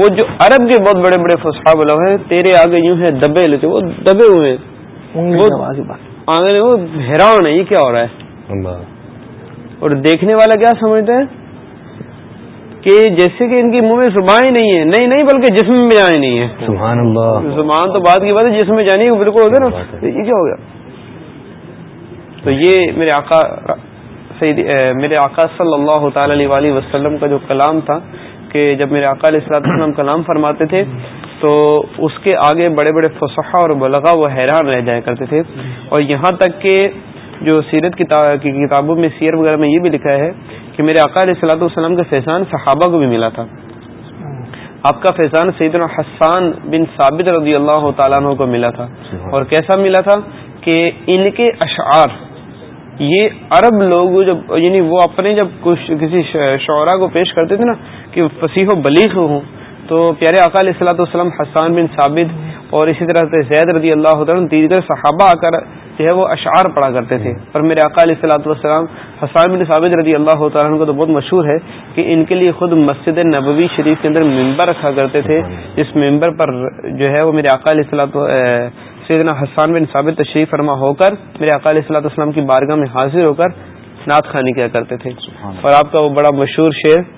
وہ جو عرب کے بہت بڑے بڑے فصحا بلغ ہیں تیرے آگے یوں ہیں دبے لیتے وہ دبے ہوئے وہ یہ کیا ہو رہا ہے اور دیکھنے والا کیا سمجھتا ہے کہ جیسے کہ ان کی منہ میں زبان نہیں ہے نہیں نہیں بلکہ جسم میں جانی نہیں ہے سبحان اللہ زبان تو بات کی بات ہے جسم میں جانی بالکل ہو گیا نا یہ کیا ہو گیا تو یہ میرے آقا سید میرے آقا صلی اللہ تعالی علیہ وسلم کا جو کلام تھا کہ جب میرے آقا علیہ السلام کلام فرماتے تھے تو اس کے آگے بڑے بڑے فصحہ اور بلغا وہ حیران رہ جایا کرتے تھے اور یہاں تک کہ جو سیرت کی کتابوں میں سیر وغیرہ میں یہ بھی لکھا ہے کہ میرے آقا علیہ صلاح والسلام کا فیضان صحابہ کو بھی ملا تھا آپ کا فیضان سیدنا الحسان بن ثابت رضی اللہ تعالیٰ عنہ کو ملا تھا اور کیسا ملا تھا کہ ان کے اشعار یہ عرب لوگ جب یعنی وہ اپنے جب کسی شعرا کو پیش کرتے تھے نا کہ فصیح و بلیغ ہوں تو پیارے علیہ السلط وسلم حسان بن ثابت اور اسی طرح سے زید رضی اللہ عنہ دیگر صحابہ آ کر جو ہے وہ اشعار پڑا کرتے تھے اور میرے علیہ السلط وسلم حسان بن ثابت رضی اللہ تعالیٰ کو تو بہت مشہور ہے کہ ان کے لیے خود مسجد نبوی شریف کے اندر ممبر رکھا کرتے تھے جس ممبر پر جو ہے وہ میرے علیہ السلاۃ سیدنا حسان بن ثابت تشریف فرما ہو کر میرے علیہ السلط وسلم کی بارگاہ میں حاضر ہو کر نعت خانی کیا کرتے تھے اور آپ کا وہ بڑا مشہور شعر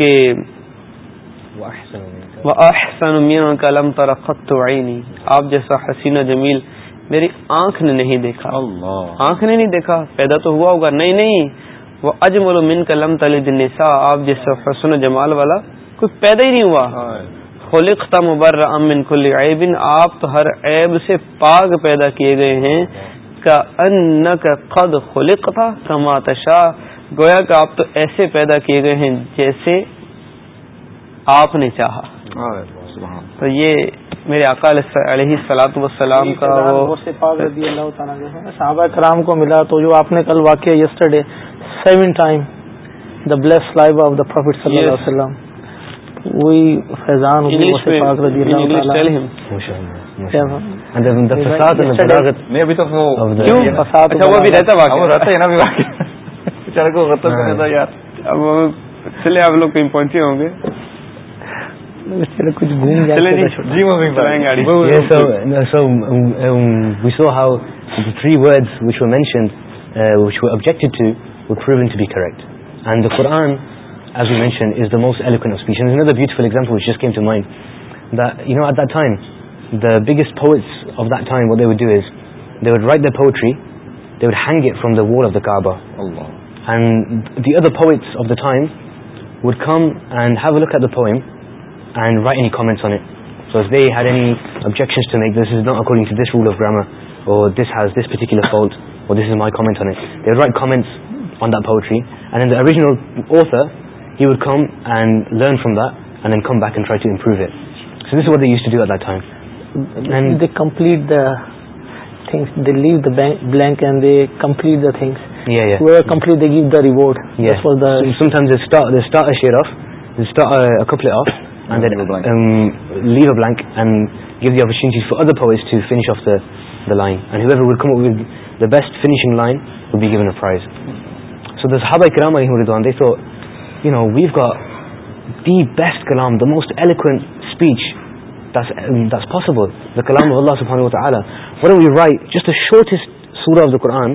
کہ وَأَحْسَنُ کا لم تَرَقَتْتُ عَيْنِ آپ جیسا حسین میری آنکھ نے نہیں دیکھا آنکھ نے نہیں دیکھا پیدا تو ہوا ہوگا نہیں نہیں وہ اجمل من کا لم تعلی آپ جیسا حسن و جمال والا کوئی پیدا ہی نہیں ہوا خول تھا مبارہ کھل آپ تو ہر عیب سے پاک پیدا کیے گئے ہیں کا ان کا قد خلکھ تھا کا گویا کہ آپ تو ایسے پیدا کیے گئے ہیں جیسے آپ نے چاہا تو یہ میرے آقا علیہ سلاط وسلام کا صحابہ کرام کو ملا تو جو آپ نے کل واقعہ yesterday seven time the blessed life of the prophet صلی اللہ علیہ وسلم وہی فیضان چلے آپ لوگ کہیں پہنچے ہوں گے view how the three word which you mention which you object to would فی ون ٹو بی کرٹ اینڈ دا قرآن ایشن از د موسٹ ایلوئنٹل ویچ مائنڈ یو نو دائم the biggest poets white the poetry they Wade ہینگی from the wall of the Kaaba the are the poets of the time would come and have look at the poem learn from then back ٹوٹ سوٹ blanks لیو بینکمنگ کلام the most eloquent سور of the Quran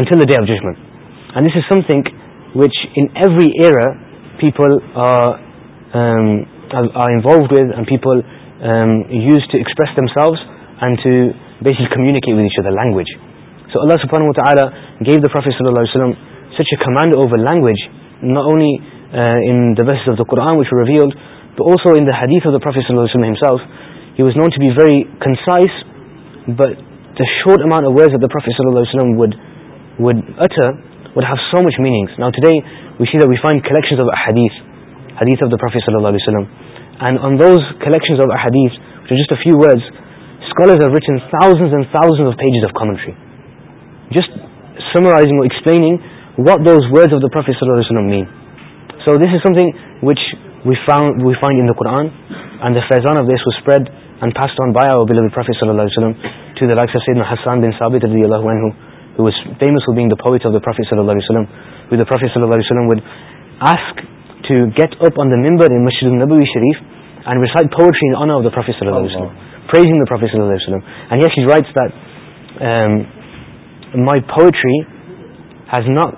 until the day adjustment this is something which انی year people are involved with people use to express themselves and to basic کمیکیٹ with language so اللہ سے are get the پوفیشن اسلم said چی command over language not only enough the where also انف درفیشنل ہم سیولس not be very concise but the short amount ways of professor Aslam with wait so much مینگزمس to get اپنبر شریف three for threes not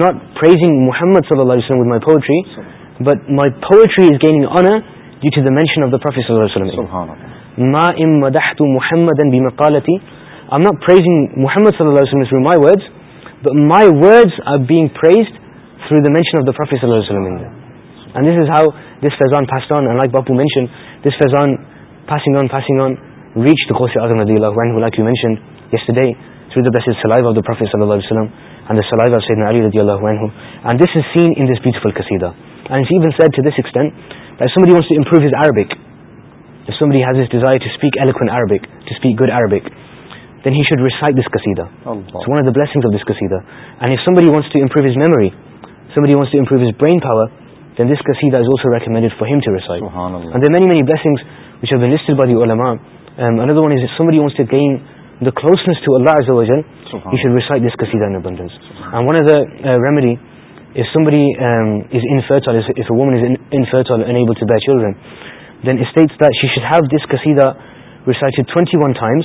not فرزن Muhammad صلی اللہ علیہ with my poetry but my for threes the mention of professor I'm not praising Muhammad صلی اللہ علیہ وسلم through my words my words praised through the mention of the professor وسلم انڈس how دسن like but to mention this piece آنسنگ on reach ند صلی اللہ علیہ وسلمفل قصید الن Arabic to speak good Arabic then he should recite this qasida. Allah. It's one of the blessings of this qasida. And if somebody wants to improve his memory, somebody wants to improve his brain power, then this qasida is also recommended for him to recite. And there are many, many blessings which have been listed by the ulama. Um, another one is if somebody wants to gain the closeness to Allah Azza wa Jal, he should recite this qasida in abundance. And one of the uh, remedy, if somebody um, is infertile, if a woman is in infertile and unable to bear children, then it states that she should have this qasida recited 21 times,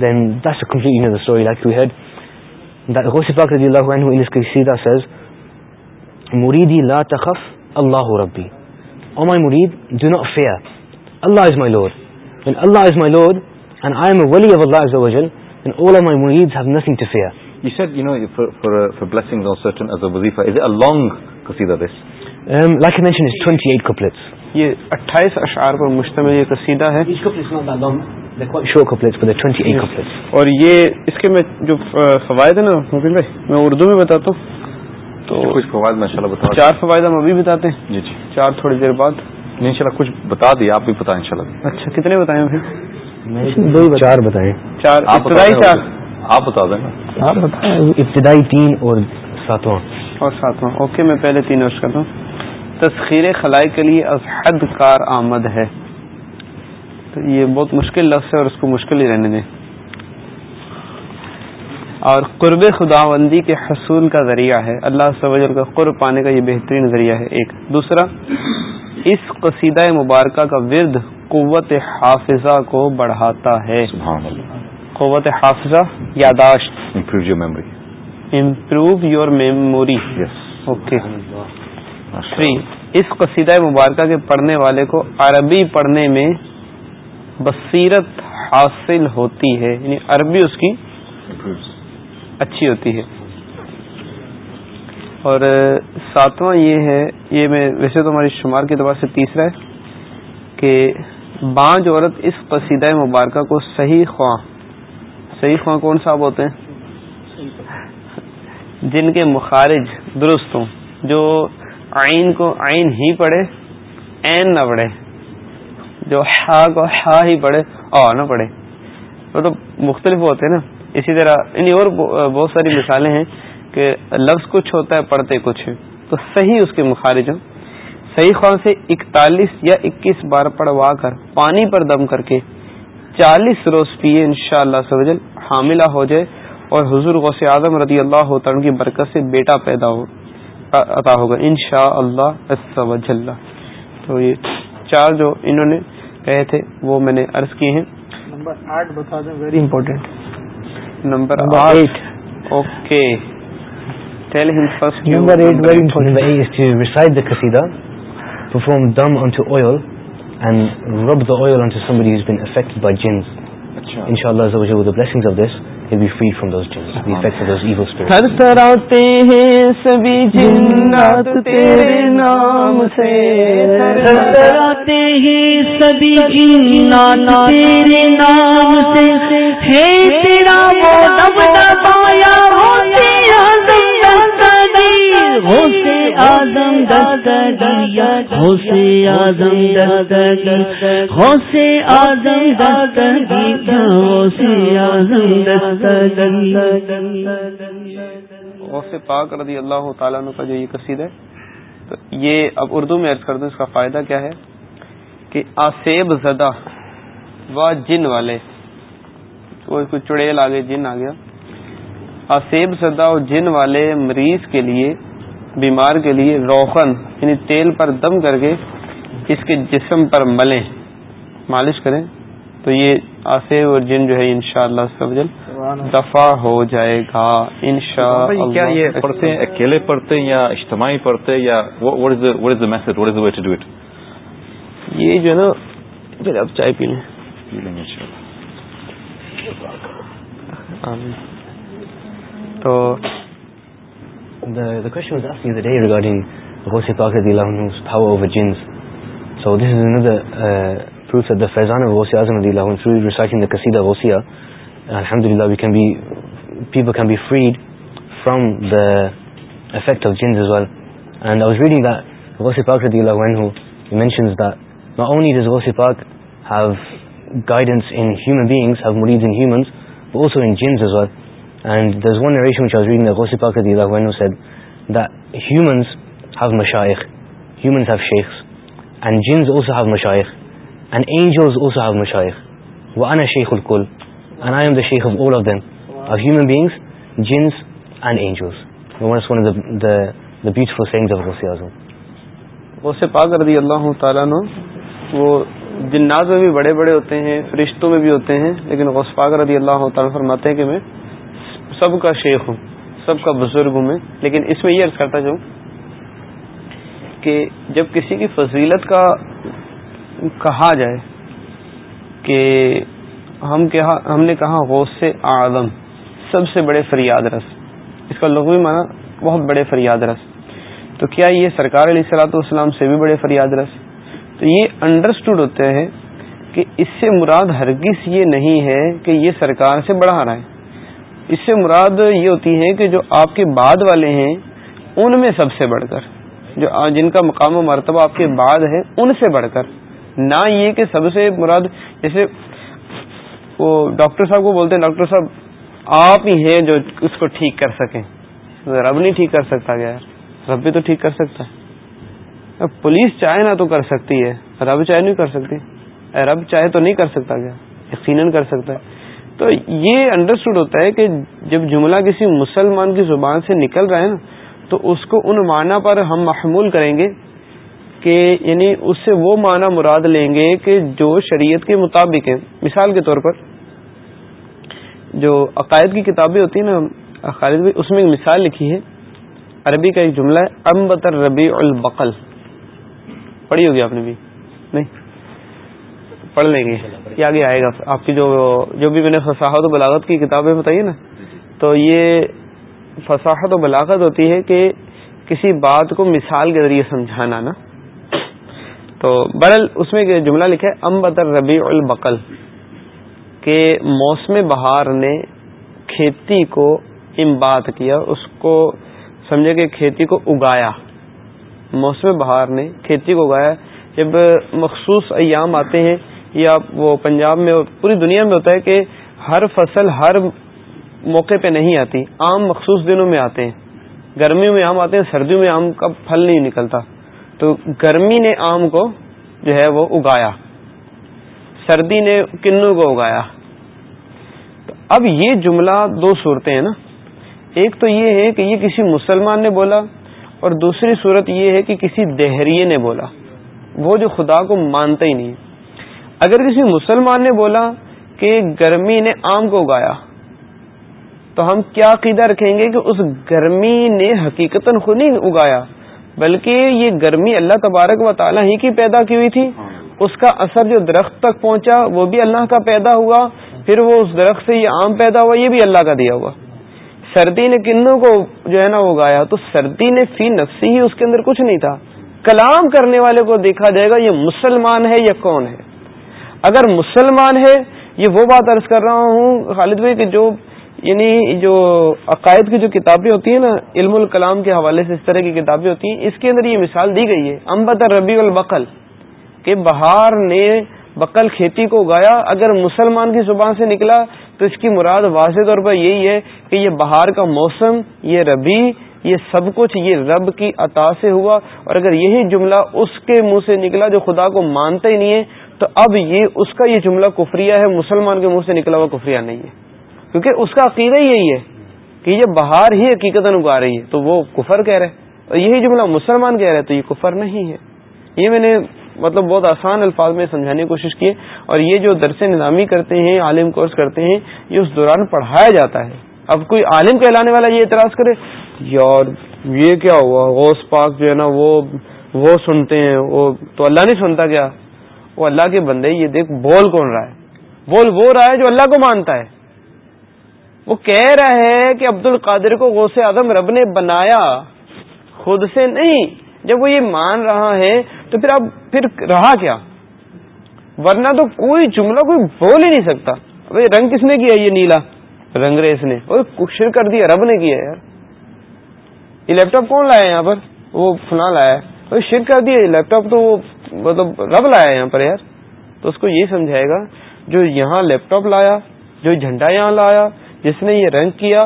then that's a completely another story like we heard that Ghosi Pak radiallahu anhu in his Qisida says Muridi la takhaf Allahu Rabbi O my Murid do not fear Allah is my Lord when Allah is my Lord and I am a wali of Allah Azza wa Jal and all of my Murids have nothing to fear you said you know for, for, uh, for blessings on certain as a wazifa is it a long Qisida this? Um, like I mentioned it's 28 couplets یہ اٹھائیس اشعار پر مشتمل یہ قصیدہ ہے اور یہ اس کے میں جو فوائد ہیں نا مبین بھائی میں اردو میں بتاتا ہوں تو کچھ فوائد ماشاء اللہ بتاؤ چار فوائد ہم ابھی بتاتے ہیں جی جی چار تھوڑی دیر بعد ان شاء اللہ کچھ بتا دیا آپ بھی بتائیں ان شاء اللہ اچھا کتنے بتائیں بتائیں پھر چار چار ابتدائی تین اور ساتواں ساتواں اور اوکے میں پہلے تین عرض کرتا ہوں تسخیر خلائی کے لیے از حد کار آمد ہے یہ بہت مشکل لفظ ہے اور اس کو مشکل ہی رہنے دیں اور قرب خداوندی کے حصول کا ذریعہ ہے اللہ کا قرب پانے کا یہ بہترین ذریعہ ہے ایک دوسرا اس قصیدہ مبارکہ کا ورد قوت حافظہ کو بڑھاتا ہے قوت حافظہ یاداشت improve your memory improve your memory okay اس قصیدہ مبارکہ کے پڑھنے والے کو عربی پڑھنے میں بصیرت حاصل ہوتی ہے یعنی عربی اس کی اچھی ہوتی ہے اور ساتواں یہ ہے یہ میں ویسے تو ہمارے شمار کے اعتبار سے تیسرا ہے کہ بانج عورت اس قصیدہ مبارکہ کو صحیح خواہ صحیح خواہ کون صاحب ہوتے ہیں جن کے مخارج درست ہوں جو آئین کو آئین ہی پڑھے عین نہ پڑھے جو ہا کو ہا ہی پڑھے اور نہ پڑھے وہ تو مختلف ہوتے ہیں نا اسی طرح یعنی اور بہت ساری مثالیں ہیں کہ لفظ کچھ ہوتا ہے پڑھتے کچھ تو صحیح اس کے مخارج ہوں صحیح خواہ سے اکتالیس یا اکیس بار پڑوا کر پانی پر دم کر کے چالیس روز پیے انشاءاللہ شاء اللہ حاملہ ہو جائے اور حضور غوث اعظم رضی اللہ عنہ کی برکت سے بیٹا پیدا ہو عطا ہوگا ان شاء اللہ تو یہ چار جو انہوں نے گئے تھے وہ میں نے عرض کیے ہیں نمبر آٹھ بتا دیں ویری امپورٹینٹ نمبر آٹھ اوکے ٹیل ہم first number eight very important recite the qasida perform them on to oil and rub the oil on to somebody his been affected by jinns ان شاء اللہ with the blessing of this ہر طرح آتے ہیں سبھی جن تیرے نام سے نانے نام آزم دست ہوسے آزم دست ہوسے آزم دست ہوسے آزم دست غوث پاک رضی اللہ تعالیٰ عنہ کا جو یہ قصید ہے تو یہ اب اردو میں عرض کر دوں اس کا فائدہ کیا ہے کہ آسیب زدہ و جن والے کوئی کوئی چڑیل آ جن آ گیا آسیب زدہ و جن والے مریض کے لیے بیمار کے لیے روخن یعنی تیل پر دم کر کے اس کے جسم پر ملیں مالش کریں تو یہ آسے اور جن جو ہے انشاءاللہ شاء اللہ دفاع ہو جائے گا ان شاء اللہ پڑھتے ہیں اکیلے پڑھتے ہیں یا اجتماعی پڑھتے ہیں یا what is the message what is way to do it یہ جو ہے نا پھر آپ چائے پی لیں پی لیں گے تو جینس سو دساندی انسیا الحمد اللہ people can be freed from the effect of jinns پاکرد mentions the not only this ووسی پاک have guidance in human beings humans so jinns is well and there's one narration which I was reading that Ghosi Pakadila when said that humans have mashayikh humans have sheikhs and jinns also have mashayikh and angels also have mashayikh wa ana sheikhul and I am the sheikh of all of them of human beings jinns and angels and one of the, the, the beautiful sayings of Ghosi Azam Ghosi Pakadiyallahu ta'ala no وہ جنات میں بھی بڑے بڑے ہوتے ہیں فرشتوں میں بھی ہوتے ہیں لیکن غسفاق رضی اللہ تعالیٰ فرماتے ہیں کہ میں سب کا شیخ ہوں سب کا بزرگ ہوں میں لیکن اس میں یہ عرض کرتا جاؤں کہ جب کسی کی فضیلت کا کہا جائے کہ ہم کہا ہم نے کہا غوث آدم سب سے بڑے فریاد رس اس کا لغوی معنی بہت بڑے فریاد رس تو کیا یہ سرکار علیہ سلاۃ والسلام سے بھی بڑے فریاد رس تو یہ انڈرسٹوڈ ہوتے ہیں کہ اس سے مراد ہرگز یہ نہیں ہے کہ یہ سرکار سے بڑھا رہا ہے اس سے مراد یہ ہوتی ہے کہ جو آپ کے بعد والے ہیں ان میں سب سے بڑھ کر جو جن کا مقام و مرتبہ آپ کے بعد ہے ان سے بڑھ کر نہ یہ کہ سب سے مراد جیسے وہ ڈاکٹر صاحب کو بولتے ہیں ڈاکٹر صاحب آپ ہی ہیں جو اس کو ٹھیک کر سکیں رب نہیں ٹھیک کر سکتا گیا رب بھی تو ٹھیک کر سکتا ہے پولیس چاہے نہ تو کر سکتی ہے رب چاہے نہیں کر سکتی رب چاہے تو نہیں کر سکتا گیا یقیناً کر سکتا ہے تو یہ انڈرسٹوڈ ہوتا ہے کہ جب جملہ کسی مسلمان کی زبان سے نکل رہا ہے نا تو اس کو ان معنی پر ہم محمول کریں گے کہ یعنی اس سے وہ معنی مراد لیں گے کہ جو شریعت کے مطابق ہے مثال کے طور پر جو عقائد کی کتابیں ہوتی ہیں نا عقائد اس میں ایک مثال لکھی ہے عربی کا ایک جملہ ہے امبطر ربیع البقل پڑھی ہوگی آپ نے بھی نہیں پڑھ لیں گے آگے آئے گا آپ کی جو جو بھی میں نے فصاحت و بلاغت کی کتابیں بتائی نا تو یہ فصاحت و بلاغت ہوتی ہے کہ کسی بات کو مثال کے ذریعے سمجھانا نا تو برل اس میں جملہ لکھا ہے بدر ربیع البقل کہ موسم بہار نے کھیتی کو امباد کیا اس کو سمجھے کہ کھیتی کو اگایا موسم بہار نے کھیتی کو اگایا جب مخصوص ایام آتے ہیں یا وہ پنجاب میں پوری دنیا میں ہوتا ہے کہ ہر فصل ہر موقع پہ نہیں آتی آم مخصوص دنوں میں آتے ہیں گرمیوں میں آم آتے ہیں سردیوں میں آم کا پھل نہیں نکلتا تو گرمی نے آم کو جو ہے وہ اگایا سردی نے کنو کو اگایا تو اب یہ جملہ دو صورتیں ہیں نا ایک تو یہ ہے کہ یہ کسی مسلمان نے بولا اور دوسری صورت یہ ہے کہ کسی دہریے نے بولا وہ جو خدا کو مانتا ہی نہیں اگر کسی مسلمان نے بولا کہ گرمی نے آم کو اگایا تو ہم کیا قیدہ رکھیں گے کہ اس گرمی نے حقیقت خود نہیں اگایا بلکہ یہ گرمی اللہ تبارک و تعالیٰ ہی کی پیدا کی ہوئی تھی اس کا اثر جو درخت تک پہنچا وہ بھی اللہ کا پیدا ہوا پھر وہ اس درخت سے یہ آم پیدا ہوا یہ بھی اللہ کا دیا ہوا سردی نے کنوں کو جو ہے نا اگایا تو سردی نے فی نفسی ہی اس کے اندر کچھ نہیں تھا کلام کرنے والے کو دیکھا جائے گا یہ مسلمان ہے یا کون ہے اگر مسلمان ہے یہ وہ بات عرض کر رہا ہوں خالد بھائی کہ جو یعنی جو عقائد کی جو کتابیں ہوتی ہیں نا علم الکلام کے حوالے سے اس طرح کی کتابیں ہوتی ہیں اس کے اندر یہ مثال دی گئی ہے امبت ربی البقل کہ بہار نے بقل کھیتی کو اگایا اگر مسلمان کی زبان سے نکلا تو اس کی مراد واضح طور پر یہی ہے کہ یہ بہار کا موسم یہ ربی یہ سب کچھ یہ رب کی عطا سے ہوا اور اگر یہی جملہ اس کے منہ سے نکلا جو خدا کو مانتا ہی نہیں ہے تو اب یہ اس کا یہ جملہ کفری ہے مسلمان کے منہ سے نکلا ہوا کفریہ نہیں ہے کیونکہ اس کا عقیدہ یہی ہے کہ یہ بہار ہی حقیقت اگا رہی ہے تو وہ کفر کہہ رہے اور یہی جملہ مسلمان کہہ رہے تو یہ کفر نہیں ہے یہ میں نے مطلب بہت آسان الفاظ میں سمجھانے کی کوشش کی اور یہ جو درس نظامی کرتے ہیں عالم کورس کرتے ہیں یہ اس دوران پڑھایا جاتا ہے اب کوئی عالم کہلانے والا یہ اعتراض کرے یار یہ کیا ہوا غوث پاک جو ہے نا وہ وہ سنتے ہیں وہ تو اللہ نہیں سنتا کیا وہ اللہ کے بندے یہ دیکھ بول کون رہا ہے بول وہ رہا ہے جو اللہ کو مانتا ہے وہ کہہ رہا ہے کہ عبد القادر کو غوث اعظم رب نے بنایا خود سے نہیں جب وہ یہ مان رہا ہے تو پھر پھر اب رہا کیا ورنہ تو کوئی جملہ کوئی بول ہی نہیں سکتا رنگ کس نے کیا یہ نیلا رنگ ریس نے اور کشر کر دیا رب نے کیا یار یہ لیپ ٹاپ کون لایا یہاں پر وہ لایا ہے شیر کر دیا لیپ ٹاپ تو وہ مطلب رب لایا یہاں پر یار تو اس کو یہ سمجھائے گا جو یہاں لیپ ٹاپ لایا جو جھنڈا یہاں لایا جس نے یہ رنگ کیا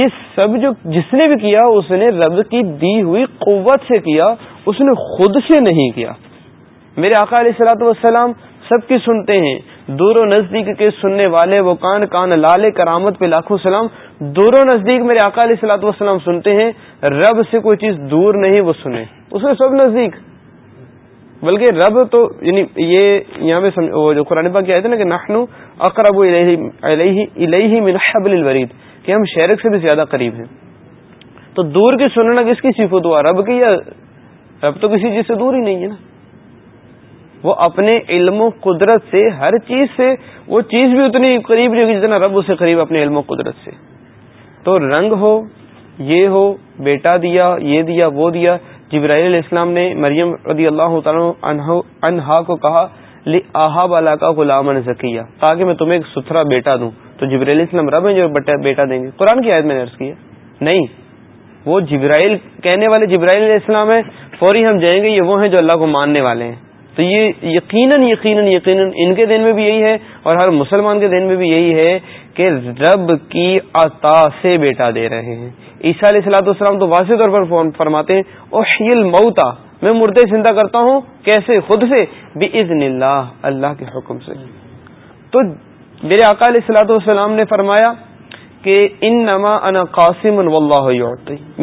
یہ سب جو جس نے بھی کیا اس نے رب کی دی ہوئی قوت سے کیا اس نے خود سے نہیں کیا میرے آقا علیہ سلاۃ والسلام سب کی سنتے ہیں دور و نزدیک کے سننے والے وہ کان کان لالے کرامت پہ لاکھوں سلام دور و نزدیک میرے آقا علیہ سلاۃ وسلام سنتے ہیں رب سے کوئی چیز دور نہیں وہ سنے اس نے سب نزدیک بلکہ رب تو یعنی یہ یہاں پہ وہ جو قرآن پاک کیا نا کہ نخنو اقرب الیہ من حبل الورید کہ ہم شیرک سے بھی زیادہ قریب ہیں تو دور کے سننا کس کی صفت ہوا رب کی یا رب تو کسی چیز سے دور ہی نہیں ہے نا وہ اپنے علم و قدرت سے ہر چیز سے وہ چیز بھی اتنی قریب نہیں ہوگی جتنا رب اسے قریب اپنے علم و قدرت سے تو رنگ ہو یہ ہو بیٹا دیا یہ دیا وہ دیا جبرائیل علیہ السلام نے مریم رضی اللہ تعالیٰ انہا کو کہا آہا بالا کا غلام ذکیہ تاکہ میں تمہیں ایک ستھرا بیٹا دوں تو جبرائیل علیہ السلام رب ہیں جو بیٹا دیں گے قرآن کی آیت میں نے عرض کیا نہیں وہ جبرائیل کہنے والے جبرائیل علیہ السلام ہیں فوری ہم جائیں گے یہ وہ ہیں جو اللہ کو ماننے والے ہیں تو یہ یقیناً یقیناً یقیناً ان کے دن میں بھی یہی ہے اور ہر مسلمان کے دین میں بھی یہی ہے کہ رب کی عطا سے بیٹا دے رہے ہیں عیسیٰ علیہ السلاۃ السلام تو واضح طور پر فون فرماتے ہیں اور مردے زندہ کرتا ہوں کیسے خود سے بھی عزن اللہ اللہ کے حکم سے تو میرے آقا علیہ السلاۃ والسلام نے فرمایا کہ ان نما انا قاسم اللہ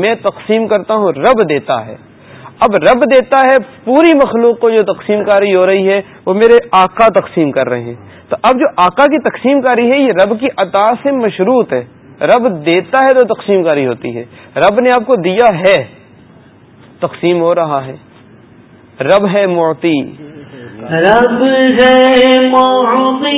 میں تقسیم کرتا ہوں رب دیتا ہے اب رب دیتا ہے پوری مخلوق کو جو تقسیم کاری ہو رہی ہے وہ میرے آقا تقسیم کر رہے ہیں تو اب جو آقا کی تقسیم کاری ہے یہ رب کی عطا سے مشروط ہے رب دیتا ہے تو تقسیم کاری ہوتی ہے رب نے آپ کو دیا ہے تقسیم ہو رہا ہے رب ہے موتی رب ہے موتی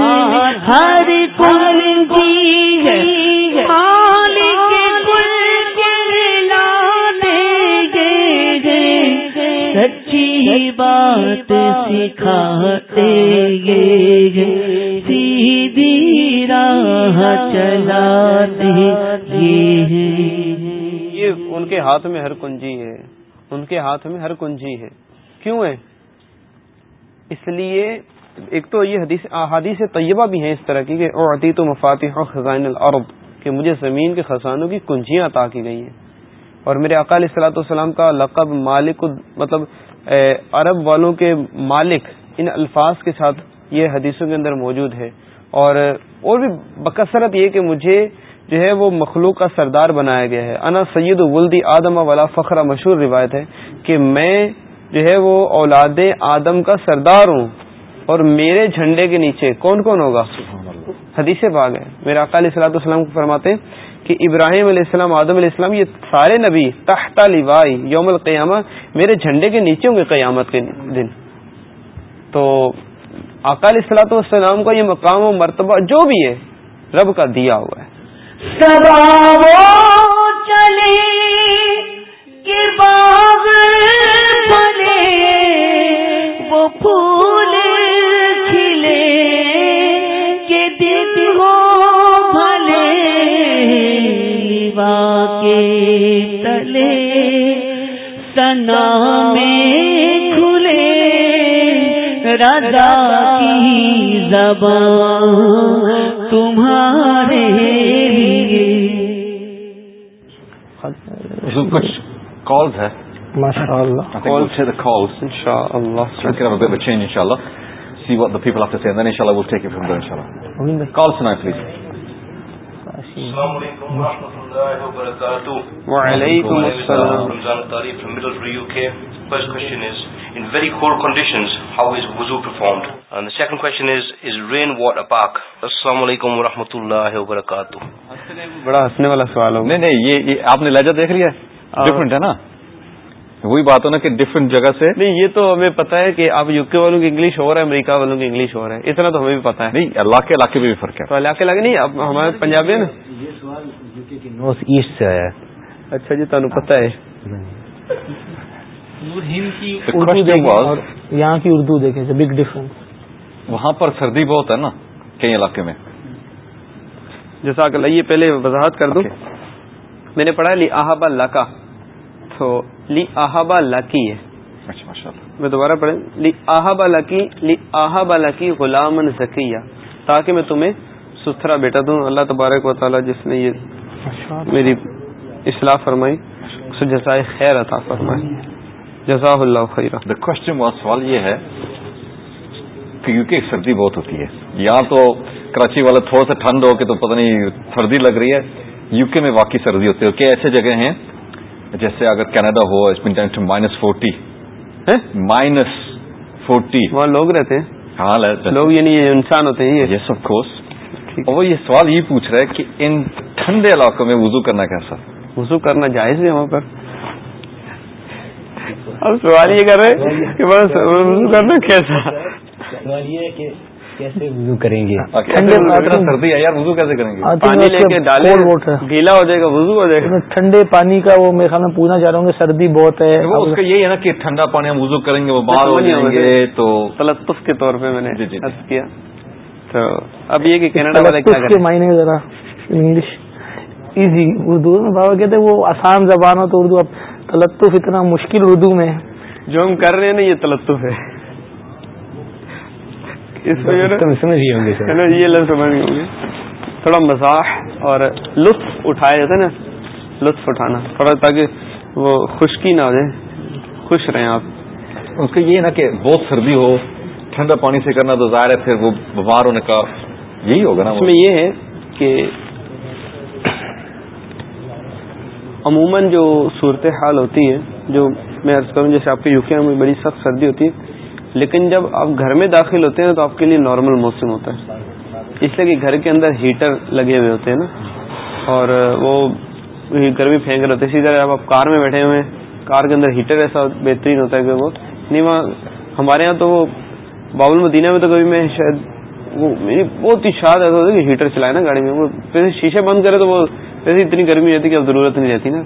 دکھاتے یہ ان کے ہاتھ میں ہر کنجی ہے ان کے ہاتھ میں ہر کنجی ہے کیوں ہے اس لیے ایک تو یہ حدیث احادیث طیبہ بھی ہیں اس طرح کی کہ اور و حق خزائن العرب کہ مجھے زمین کے خزانوں کی کنجیاں عطا کی گئی ہیں اور میرے اقالیہ سلاط والسلام کا لقب مالک مطلب عرب والوں کے مالک ان الفاظ کے ساتھ یہ حدیثوں کے اندر موجود ہے اور اور بھی بکثرت یہ کہ مجھے جو ہے وہ مخلوق کا سردار بنایا گیا ہے انا سید ولدی آدم والا فخر مشہور روایت ہے کہ میں جو ہے وہ اولاد آدم کا سردار ہوں اور میرے جھنڈے کے نیچے کون کون ہوگا حدیث باغ ہے میرا اقالیہ صلاح والسلام کو فرماتے کہ ابراہیم علیہ السلام آدم علیہ السلام یہ سارے نبی تحت لوائی یوم القیامہ میرے جھنڈے کے نیچے ہوں گے قیامت کے دن تو علیہ السلاۃ والسلام کا یہ مقام و مرتبہ جو بھی ہے رب کا دیا ہوا ہے تلے سنا میں کھلے رضا کی زبان تمہارے پ سیکنڈ السلام علیکم ورحمۃ اللہ وبرکاتہ بڑا ہنسنے والا سوال نہیں یہ آپ نے لہجہ دیکھ لیا ڈفرنٹ ڈفرینٹ ہاں۔ ہے نا وہی بات ہو نا کہ ڈفرنٹ جگہ سے نہیں یہ تو ہمیں پتا ہے کہ آپ یو کے والوں کی انگلش ہو رہا ہے امریکہ والوں کی انگلش ہو رہا ہے اتنا تو ہمیں بھی پتا ہے نہیں علاقے علاقے میں بھی فرق ہے علاقے علاقے نہیں اب ہمارے پنجابی ہے نا یہ سوال نارتھ ایسٹ سے آیا ہے اچھا جی تعلق یہاں کی اردو دیکھیں بگ ڈفرنس وہاں پر سردی بہت ہے نا کئی علاقے میں جیسا کہ پہلے وضاحت کر دوں میں نے پڑھا لی آہاب لکا تو لی لکی اچھا، لاکی میں دوبارہ پڑھیں لی آبا لاکی لی آحاب لکی زکیہ تاکہ میں تمہیں ستھرا بیٹا دوں اللہ تبارک و تعالیٰ جس نے یہ میری اصلاح فرمائی اسے جزائے خیر عطا فرمائی جزا اللہ خیر سوال یہ ہے کہ کے سردی بہت ہوتی ہے یہاں تو کراچی والے تھوڑا سا ٹھنڈ ہو کے تو پتہ نہیں سردی لگ رہی ہے یو کے میں واقعی سردی ہوتی ہے ایسے جگہ ہیں جیسے اگر کینیڈا ہو مائنس مائنس فورٹی فورٹی وہاں لوگ رہتے ہیں ہاں لوگ یعنی انسان ہوتے ہیں یس آف کورس وہ یہ سوال یہ پوچھ رہا ہے کہ ان ٹھنڈے علاقوں میں وضو کرنا کیسا وضو کرنا جائز ہے وہاں پر سوال یہ کر رہے وضو کرنا کیسا کریں گے سردی آئی کیسے کریں گے پانی گیلا ہو جائے گا وضو ہو جائے گا ٹھنڈے پانی کا وہ میرے خیال میں پوچھنا چاہ رہا ہوں سردی بہت ہے اس کا یہی ہے نا کہ ٹھنڈا پانی ہم وزو کریں گے وہ باہر جائیں گے تو تلطف کے طور پہ میں نے جی، جی، جی۔ تو اچھا۔ اب یہ معنی ذرا انگلش ایزی اردو میں بابا کہتے وہ آسان زبان ہو تو اردو اب تلطف اتنا مشکل اردو میں جو ہم کر رہے ہیں نا یہ تلطف ہے یہ لفظ تھوڑا مزاح اور لطف اٹھائے جاتے نا لطف اٹھانا تھوڑا تاکہ وہ خشکی نہ ہو جائے خوش رہے آپ اس کو یہ نا کہ بہت سردی ہو ٹھنڈا پانی سے کرنا تو ظاہر ہے پھر وہ بیمار ہونے کا یہی ہوگا نا اس میں یہ ہے کہ عموماً جو صورت حال ہوتی ہے جو میں عرض کروں جیسے آپ کے کے میں بڑی سخت سردی ہوتی ہے لیکن جب آپ گھر میں داخل ہوتے ہیں تو آپ کے لیے نارمل موسم ہوتا ہے اس لیے کہ گھر کے اندر ہیٹر لگے ہوئے ہوتے ہیں نا اور وہ گرمی پھینک رہے ہیں اسی طرح آپ کار میں بیٹھے ہوئے ہیں کار کے اندر ہیٹر ایسا بہترین ہوتا ہے کہ وہ نہیں ہمارے یہاں تو وہ باب المدینہ میں تو کبھی میں شاید وہ میری بہت ہی شاد ایسا ہوتا ہے کہ ہیٹر چلائے نا گاڑی میں وہ پھر شیشے بند کرے تو وہ ویسے اتنی گرمی رہتی ضرورت نہیں رہتی نا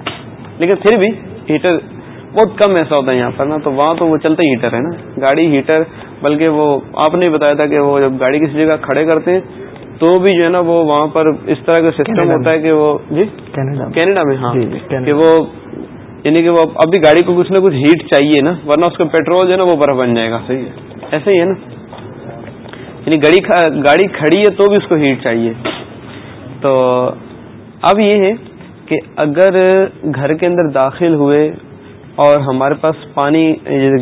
لیکن پھر بھی ہیٹر بہت کم ایسا ہوتا ہے یہاں پر نا تو وہاں تو وہ چلتے ہیٹر ہے نا گاڑی ہیٹر بلکہ وہ آپ نے بتایا تھا کہ وہ جب گاڑی کسی جگہ کھڑے کرتے ہیں تو بھی جو ہے نا وہ وہاں پر اس طرح کا سسٹم ہوتا ہے کہ وہ جی کینیڈا میں ہاں جی، جی، کہ وہ یعنی کہ وہ ابھی گاڑی کو کچھ نہ کچھ ہیٹ چاہیے نا ورنہ اس کا پیٹرول جو ہے نا وہ برف بن جائے گا صحیح ہے ایسے ہی ہے نا یعنی گاڑی گاڑی کھڑی ہے تو بھی اس کو ہیٹ چاہیے تو اب یہ ہے کہ اگر گھر کے اندر داخل ہوئے اور ہمارے پاس پانی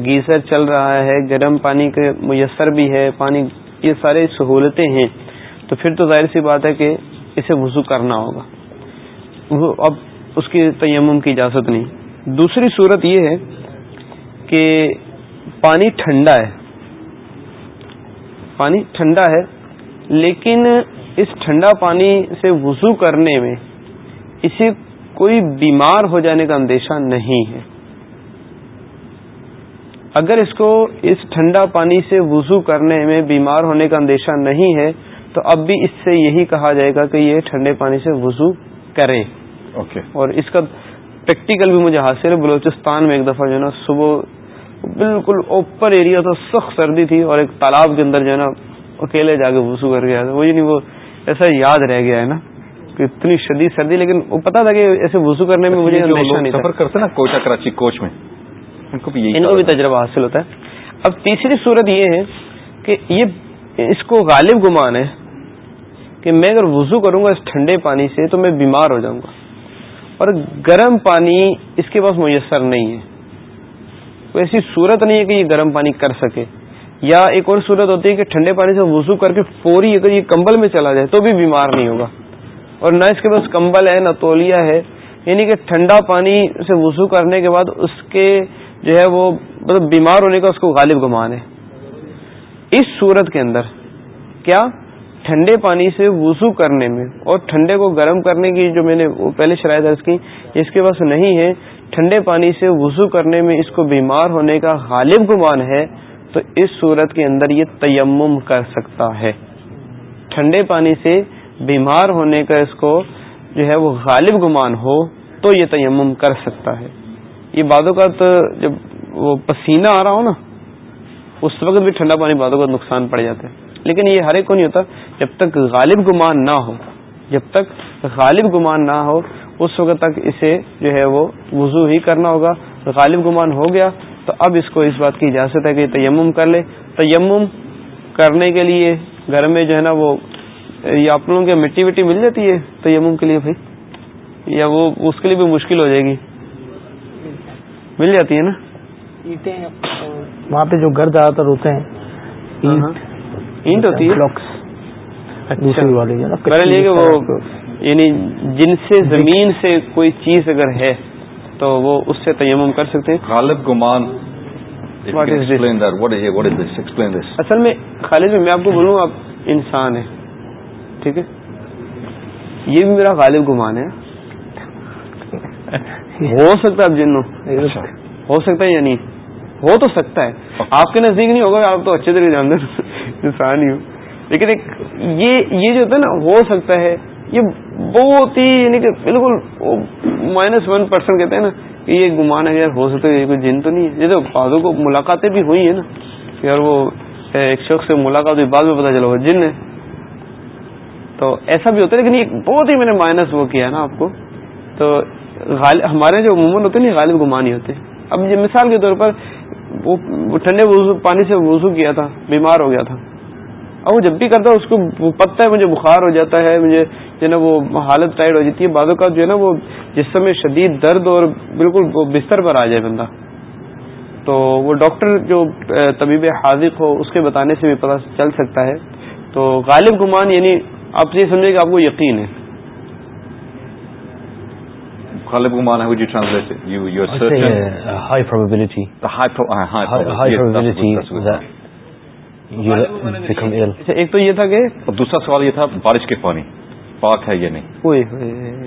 گیزر چل رہا ہے گرم پانی کے میسر بھی ہے پانی یہ سارے سہولتیں ہیں تو پھر تو ظاہر سی بات ہے کہ اسے وضو کرنا ہوگا وہ اب اس کی تیمم کی اجازت نہیں دوسری صورت یہ ہے کہ پانی ٹھنڈا ہے پانی ٹھنڈا ہے لیکن اس ٹھنڈا پانی سے وضو کرنے میں اسے کوئی بیمار ہو جانے کا اندیشہ نہیں ہے اگر اس کو اس ٹھنڈا پانی سے وضو کرنے میں بیمار ہونے کا اندیشہ نہیں ہے تو اب بھی اس سے یہی کہا جائے گا کہ یہ ٹھنڈے پانی سے کرے کریں اور اس کا پریکٹیکل بھی مجھے حاصل ہے بلوچستان میں ایک دفعہ جو ہے نا صبح بالکل اوپر ایریا تھا سخت سردی تھی اور ایک تالاب کے اندر جو ہے نا اکیلے جا کے وسو کر گیا تھا وہ ایسا یاد رہ گیا ہے نا کہ اتنی شدید سردی لیکن وہ پتا تھا کہ ایسے وسو کرنے میں مجھے سفر کرتے نا کوچا کراچی کوچ میں ان کو بھی تجربہ حاصل ہوتا ہے اب تیسری صورت یہ ہے کہ یہ اس کو غالب گمان ہے کہ میں اگر وضو کروں گا اس ٹھنڈے پانی سے تو میں بیمار ہو جاؤں گا اور گرم پانی اس کے پاس میسر نہیں ہے ایسی صورت نہیں ہے کہ یہ گرم پانی کر سکے یا ایک اور صورت ہوتی ہے کہ ٹھنڈے پانی سے وضو کر کے فوری اگر یہ کمبل میں چلا جائے تو بھی بیمار نہیں ہوگا اور نہ اس کے پاس کمبل ہے نہ تولیا ہے یعنی کہ ٹھنڈا پانی سے وضو کرنے کے بعد اس کے جو ہے وہ مطلب بیمار ہونے کا اس کو غالب گمان ہے اس صورت کے اندر کیا ٹھنڈے پانی سے وضو کرنے میں اور ٹھنڈے کو گرم کرنے کی جو میں نے وہ پہلے شرائط درج کی اس کے پاس نہیں ہے ٹھنڈے پانی سے وضو کرنے میں اس کو بیمار ہونے کا غالب گمان ہے تو اس صورت کے اندر یہ تیمم کر سکتا ہے ٹھنڈے پانی سے بیمار ہونے کا اس کو جو ہے وہ غالب گمان ہو تو یہ تیمم کر سکتا ہے یہ بعدوں کا تو جب وہ پسینہ آ رہا ہو نا اس وقت بھی ٹھنڈا پانی بعدوں کا نقصان پڑ جاتا ہے لیکن یہ ہر ایک کو نہیں ہوتا جب تک غالب گمان نہ ہو جب تک غالب گمان نہ ہو اس وقت تک اسے جو ہے وہ وضو ہی کرنا ہوگا غالب گمان ہو گیا تو اب اس کو اس بات کی اجازت ہے کہ تیمم تیمم کر لے کرنے کے لیے گھر میں جو ہے نا وہ یا آپ لوگوں مٹی وٹی مل جاتی ہے تیمم کے لیے بھائی یا وہ اس کے لیے بھی مشکل ہو جائے گی مل جاتی ہے نا وہاں پہ جو گھر زیادہ تر ہوتے ہیں ہاں، ہاں۔ اینٹ ہوتی ہے اچھا۔ وہ یعنی جن سے زمین سے کوئی چیز اگر ہے تو وہ اس سے تیمم کر سکتے ہیں غالب گمان اصل میں خالد میں آپ کو بولوں آپ انسان ہیں ٹھیک ہے یہ بھی میرا غالب گمان ہے ہو سکتا ہے جنوں اچھا۔ ہو سکتا ہے یعنی ہو تو سکتا ہے آپ کے نزدیک نہیں ہوگا آپ تو اچھے طریقے جانتے انسان ہی ہو لیکن ایک یہ جو ہوتا ہے نا ہو سکتا ہے یہ بہت ہی یعنی کہ بالکل مائنس ون پرسینٹ کہتے ہیں نا کہ یہ گمان ہے یار ہو سکتا ہے کوئی جن تو نہیں ہے جیسے بعدوں کو ملاقاتیں بھی ہوئی ہیں نا یار وہ ایک شخص سے ملاقات ہوئی بعد میں پتا چلا وہ جن ہے تو ایسا بھی ہوتا ہے لیکن یہ بہت ہی میں نے مائنس وہ کیا نا آپ کو تو ہمارے جو عموماً ہوتے نا غالب گمان ہی ہوتے اب یہ مثال کے طور پر وہ ٹھنڈے وضو پانی سے وضو کیا تھا بیمار ہو گیا تھا اور وہ جب بھی کرتا ہے اس کو پتہ ہے مجھے بخار ہو جاتا ہے مجھے جو ہے نا وہ حالت ٹائٹ ہو جاتی ہے بعضوں کا جو ہے نا وہ جسم میں شدید درد اور بالکل بستر پر آ جائے بندہ تو وہ ڈاکٹر جو طبیب حاضر ہو اس کے بتانے سے بھی پتہ چل سکتا ہے تو غالب گمان یعنی آپ یہ سمجھے کہ آپ کو یقین ہے غالب گمان اچھا، ایک تو یہ تھا کہ دوسرا سوال یہ تھا بارش کے پانی پاک ہے یا نہیں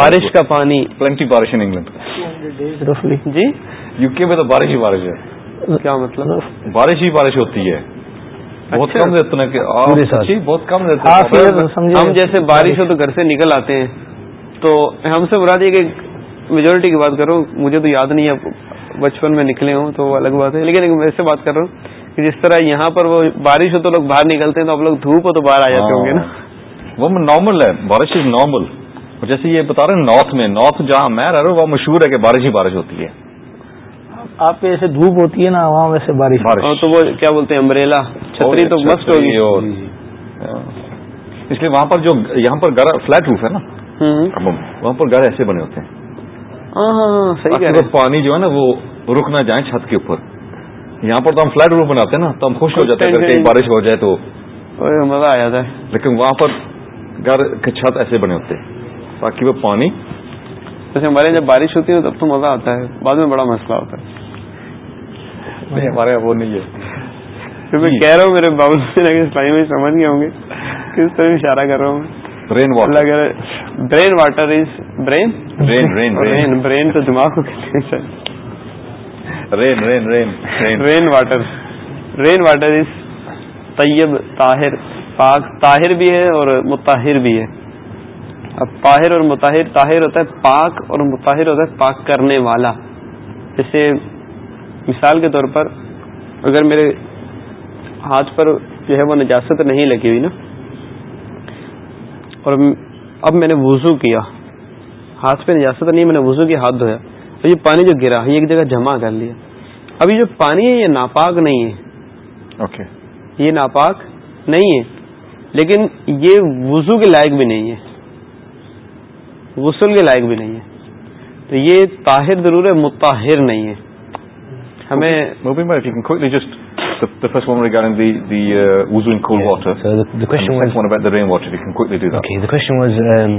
بارش کا پانی پلنٹی بارش انگلینڈ جی یو کے میں تو بارش ہی بارش ہے کیا مطلب بارش ہی بارش ہوتی ہے بہت اچھا۔ جی، بہت کم کم ہاں، ہم جیسے بارش ہو تو گھر سے نکل آتے ہیں تو ہم سے برا دیے کہ میجورٹی کی بات کرو مجھے تو یاد نہیں ہے بچپن میں نکلے ہوں تو الگ بات ہے لیکن میں سے بات کر رہا ہوں کہ جس طرح یہاں پر وہ بارش ہو تو لوگ باہر نکلتے ہیں تو آپ لوگ دھوپ ہو تو باہر آ جاتے ہوں گے نا ہاں۔ وہ نارمل ہے بارش از نارمل جیسے یہ بتا رہے ہیں نارتھ میں نارتھ جہاں میں رہ رہا ہوں مشہور ہے کہ بارش ہی بارش ہوتی ہے آپ ایسے دھوپ ہوتی ہے نا وہاں ویسے بارش ہاں، تو وہ کیا بولتے ہیں امبریلا چھتری تو مست ہوگی جی، جی۔ اس لیے وہاں پر جو یہاں پر گھر فلیٹ روف ہے نا وہاں پر گھر ایسے بنے ہوتے ہیں ہاں، صحیح پانی جو ہے نا وہ رکنا جائیں چھت کے اوپر یہاں پر تو ہم فلیٹ روم بناتے ہیں نا تو ہم خوش ہو جاتے ہیں کہیں بارش ہو جائے تو مزہ آ جاتا ہے لیکن وہاں پر گھر کے چھت ایسے بنے ہوتے ہیں باقی وہ پانی جیسے ہمارے جب بارش ہوتی ہے تب تو مزہ آتا ہے بعد میں بڑا مسئلہ ہوتا ہے نہیں ہمارے وہ نہیں ہے میں جی۔ کہہ رہا ہوں میرے بابو سے اسلائی میں سمجھ گئے ہوں گے کس طرح اشارہ کر رہا ہوں برین واٹر اللہ کہہ رہے brain water is brain brain brain brain تو دماغ کو کہتے ہیں rain rain rain rain rain water water is طیب طاہر پاک طاہر بھی ہے اور بھی ہے اب طاہر اور طاہر ہوتا ہے پاک اور ہوتا ہے پاک کرنے والا جیسے مثال کے طور پر اگر میرے ہاتھ پر جو ہے وہ نجاست نہیں لگی ہوئی نا اور اب میں نے وضو کیا ہاتھ پہ نجاست نہیں میں نے وضو کیا ہاتھ دھویا تو یہ پانی جو گرا ہے ایک جگہ جمع کر لیا ابھی جو پانی ہے یہ ناپاک نہیں ہے اوکے یہ ناپاک نہیں ہے لیکن یہ وضو کے لائق بھی نہیں ہے غسل کے لائق بھی نہیں ہے تو یہ طاہر ضرور ہے متاہر نہیں ہے ہمیں The the first one regarding the, the uh, wuzu in cold yeah. water. So the, the question the was... one about the rainwater, if you can quickly do that. Okay, the question was, um,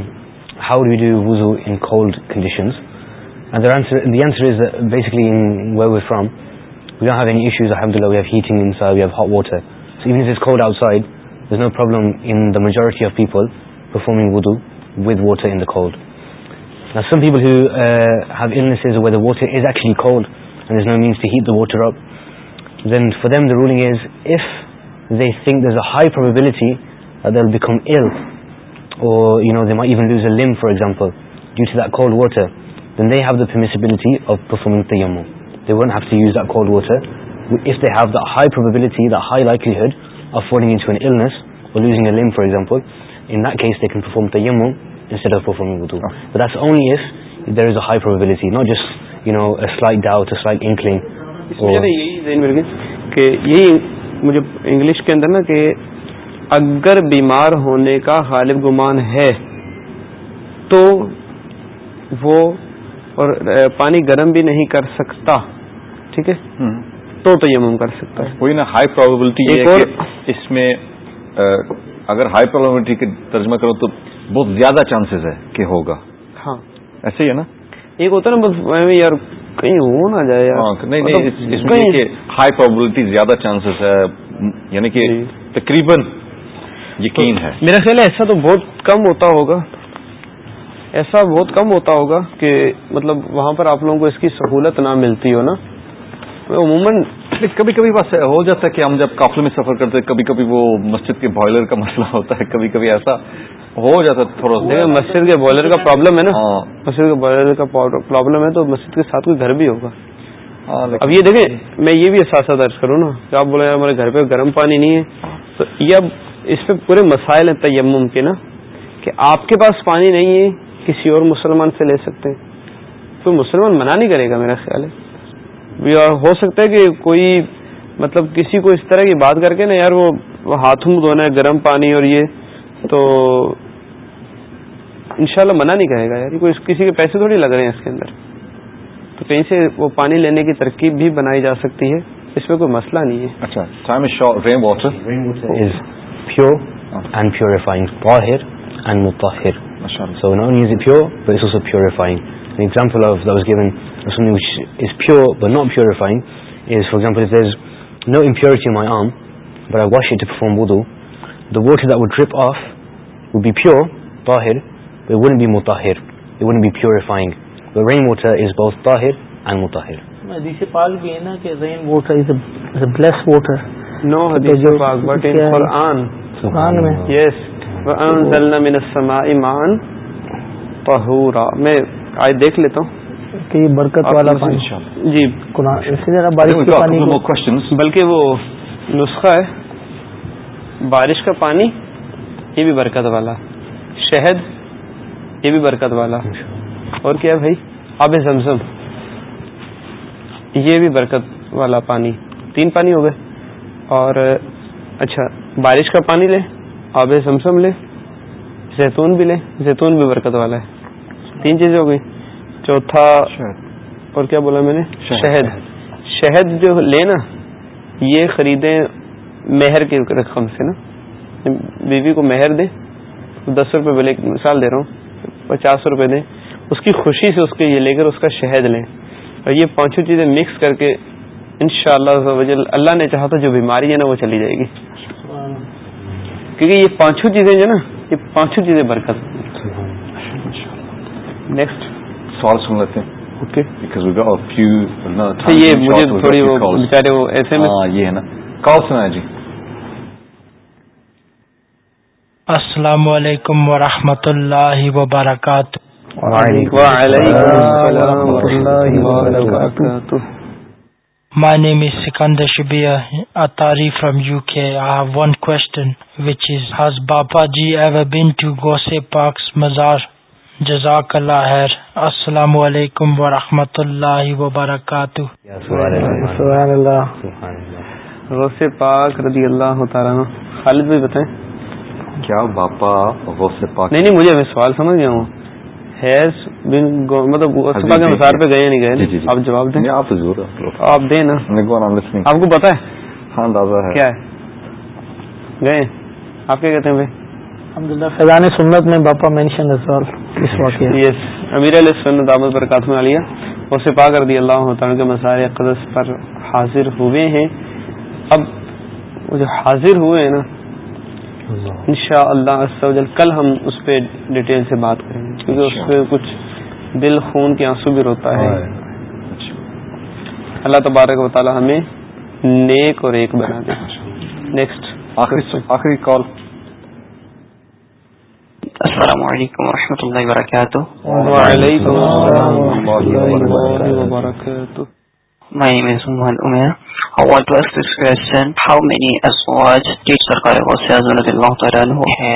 how do we do wuzu in cold conditions? The answers basically from view and view heating waters is cold outside is no problem in the majority of people performing wudu with water in کو some peoples with water exactly cold this no means he water اوپ then for them the ruling is if thing this a high probability will be come ill there even views لم for example due to cold water یہی مجھے English کے اندر اگر بیمار ہونے کا غالب گمان ہے تو وہ اور پانی گرم بھی نہیں کر سکتا ٹھیک ہے تو تو یہ مم کر سکتا ہے کوئی نا ہائی پروبلٹی کہ اس میں اگر ہائی پروبلٹی کا ترجمہ کرو تو بہت زیادہ چانسز ہے کہ ہوگا ہاں ایسے ہی ہے نا ایک ہوتا ہے نا بس میں ہائی پرابلٹی زیادہ چانسز ہے یعنی کہ جی۔ تقریباً یقین ہے میرا خیال ہے ایسا تو بہت کم ہوتا ہوگا ایسا بہت کم ہوتا ہوگا کہ مطلب وہاں پر آپ لوگوں کو اس کی سہولت نہ ملتی ہو نا عموماً کبھی کبھی بس ہو جاتا ہے کہ ہم جب کافل میں سفر کرتے کبھی کبھی وہ مسجد کے بوائلر کا مسئلہ ہوتا ہے کبھی کبھی ایسا ہو جاتا ہے تھوڑا مسجد کے بوائلر کا پرابلم ہے نا ہاں۔ مسجد کے بوائلر کا پرابلم ہے تو مسجد کے ساتھ کوئی گھر بھی ہوگا ہاں، اب یہ دیکھیں میں یہ بھی احساسہ درج کروں نا کہ آپ بولے ہمارے گھر پہ گرم پانی نہیں ہے تو اب اس پہ پورے مسائل ہیں تیمم ممکن نا کہ آپ کے پاس پانی نہیں ہے کسی اور مسلمان سے لے سکتے ہیں تو مسلمان منع نہیں کرے گا میرا خیال ہے ہو سکتا ہے کہ کوئی مطلب کسی کو اس طرح کی بات کر کے نا یار وہ ہاتھوں دھونا ہے گرم پانی اور یہ تو انشاءاللہ منع نہیں کرے گا یار کوئی کسی کے پیسے تھوڑی لگ رہے ہیں اس کے اندر تو کہیں سے وہ پانی لینے کی ترکیب بھی بنائی جا سکتی ہے اس میں کوئی مسئلہ نہیں ہے اچھا So not only is it pure, but it's also purifying. An example of that was given of something which is pure but not purifying is, for example, if there's no impurity in my arm, but I wash it to perform wudu, the water that would drip off would be pure, tahir, but it wouldn't be mutahir. It wouldn't be purifying. The rainwater is both tahir and mutahir. حدیث پاک بھی ہے نا کہ rain water bless water no حدیث پاک but in قرآن قرآن میں یس وَأَنزَلْنَا مِنَ السَّمَاءِ مَعَنْ طَهُورًا میں آئے دیکھ لیتا ہوں کہ یہ برکت والا پانی جی قرآن اسی طرح بارش کا پانی بلکہ وہ نسخہ ہے بارش کا پانی یہ بھی برکت والا شہد یہ بھی برکت والا اور کیا بھائی آب زمزم یہ بھی برکت والا پانی تین پانی ہو گئے اور اچھا بارش کا پانی لیں آب سمسم لے زیتون بھی لیں زیتون بھی برکت والا ہے تین چیزیں ہو گئی چوتھا اور کیا بولا میں نے شہد شہد جو لے نا یہ خریدیں مہر کی رقم سے نا بیوی کو مہر دیں دس روپے بولے مثال دے رہا ہوں پچاس روپے دیں اس کی خوشی سے اس کے یہ لے کر اس کا شہد لیں اور یہ پانچوں چیزیں مکس کر کے انشاءاللہ شاء اللہ اللہ نے چاہا تھا جو بیماری ہے نا وہ چلی جائے گی کیونکہ یہ پانچوں چیزیں جو نا یہ پانچوں چیزیں برکت نیکسٹ سوال سن لیتے ہیں یہ ہے نا کال سنا جی السلام علیکم ورحمۃ اللہ وبرکاتہ My name is Sikandar Atari from UK. I have one question, which is, has Attari ever been to Gose Park's Mazar? جزاک اللہ السلام علیکم ورحمۃ اللہ وبرکاتہ خالد بھی بتائیں کیا باپا مجھے سوال سمجھ گیا ہوں حیض مطلب کے مسار پہ گئے نہیں گئے جی، جی، جی۔ آپ جواب دیں آپ آپ دیں نا آپ کو پتا ہے ہاں کیا ہے گئے آپ کیا کہتے ہیں بھائی امیر سنت آباد پر قاتمہ لیا اور سا کر دی اللہ تعالیٰ کے مسائل قدس پر حاضر ہوئے ہیں اب جو حاضر ہوئے ہیں نا ان شاء اللہ کل ہم اس پہ ڈیٹیل سے بات کریں گے کیونکہ اس اچھا۔ پہ کچھ دل خون کے آنسو بھی روتا ہے اللہ تبارک و تعالی ہمیں نیک اور ایک بنا دے نیکسٹ اچھا۔ آخری کال السلام علیکم و رحمۃ اللہ وبرکاتہ وعلیکم السلام و رحمۃ اللہ وبرکاتہ میں اسم Muhammad Umar how was this question how many اسواج teacher کا ہے وہ سیاذ اللہ تعالی نے ہے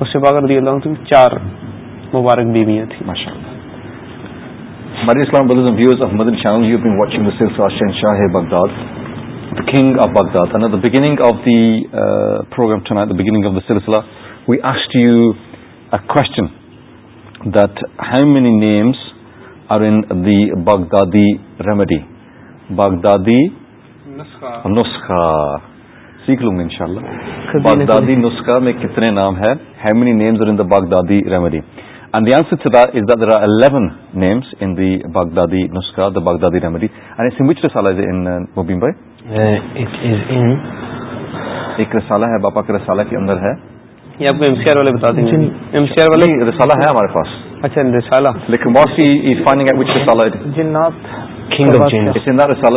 رضی اللہ اللہ عنہ چار مبارک بیویاں تھیں ماشاء ہمارے اسلام names are in the Baghdadi remedy Baghdadi سیکھ لوں گا انشاءاللہ بغدادی نسخہ میں کتنے نام ہے he many names are in the Baghdadi remedy and the answer to that is that there are 11 names in the Baghdadi نسخہ دا بغدادی ریمیڈی اینڈ اس وچ رسالہ از ان مبین بھائی اٹ از ان ایک رسالہ ہے باپا کے رسالہ کے اندر ہے یہ آپ کو ایم سی آر والے بتا دیں ایم سی آر والے جی، رسالہ ہے ہمارے پاس اچھا رسالہ لیکن what see is finding eight which رسالہ جنات دس اسی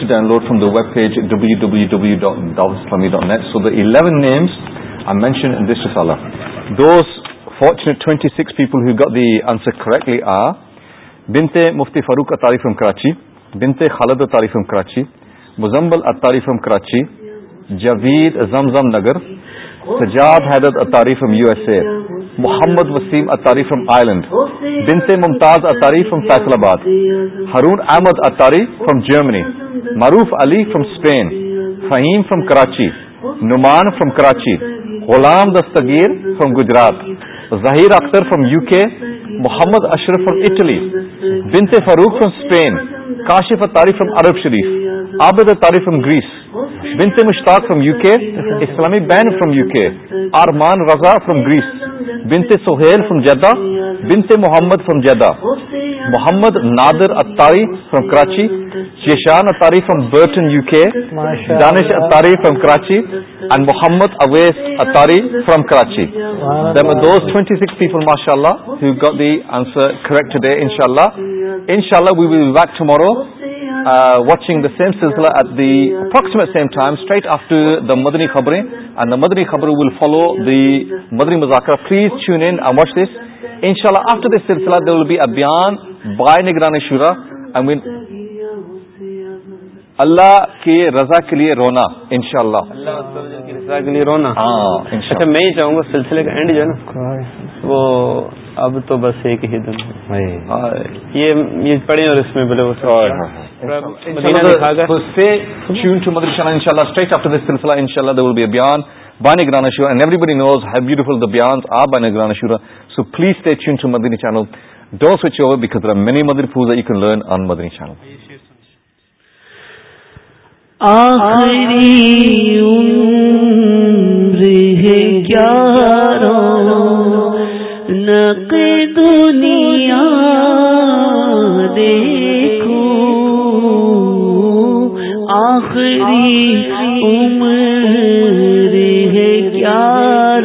to download from the web page double so دونس are mention those fortunate six people answer correctly بنتے مفتی فاروخ اتاری فم کراچی بنتے خالد اطاری فم Karachi Muzammil Attari from Karachi Javed Zamzam Nagar Sajjad Haider Attari from U S A Muhammad Waseem Attari from Ireland بنت Mumtaz Attari from Faisalabad Haroon Ahmed Attari from Germany Maroof Ali from Spain Faheem from Karachi Noman from Karachi Ghulam Dastagir from Gujrat Zaheer Akhtar from U K Muhammad Ashraf from Italy بنت Farooq from Spain Kashif اطاریف from عرب شریف Abid اطارف from Greece بنت Mushtaq from U K اسلامی بین from U K Arman Raza from Greece بنت Sohail from Jeddah بنت Muhammad from Jeddah Muhammad Nadir Attari from Karachi Shishan Attari from برٹ and U K Danish Attari from Karachi and Muhammad Owais Attari from Karachi ماشاء اللہ ان شاء اللہ ان شاء اللہ ٹو مارو واچنگ آفٹر مدنی خبریں مدنی خبریں مدنی مزاکر ان شاء اللہ آفٹر ابھیان بائے نگران شورا آئی مین اللہ کی رضا کے لیے رونا انشاءاللہ اللہ اللہ کے لیے رونا ہاں، اچھا میں چاہوں گا سلسلے کا اینڈ جو ہے نا وہ اب تو بس ایک ہی دن یہ پڑھیں اور اس میں بولے ہاں۔ سلسلہ بیان با نگران بائے نگران Madani channel Don't switch over because there are many Madri dish that you can learn on Madri channel. آخری عمر ہے دنیا دیکھو آخری عمر ہے گیار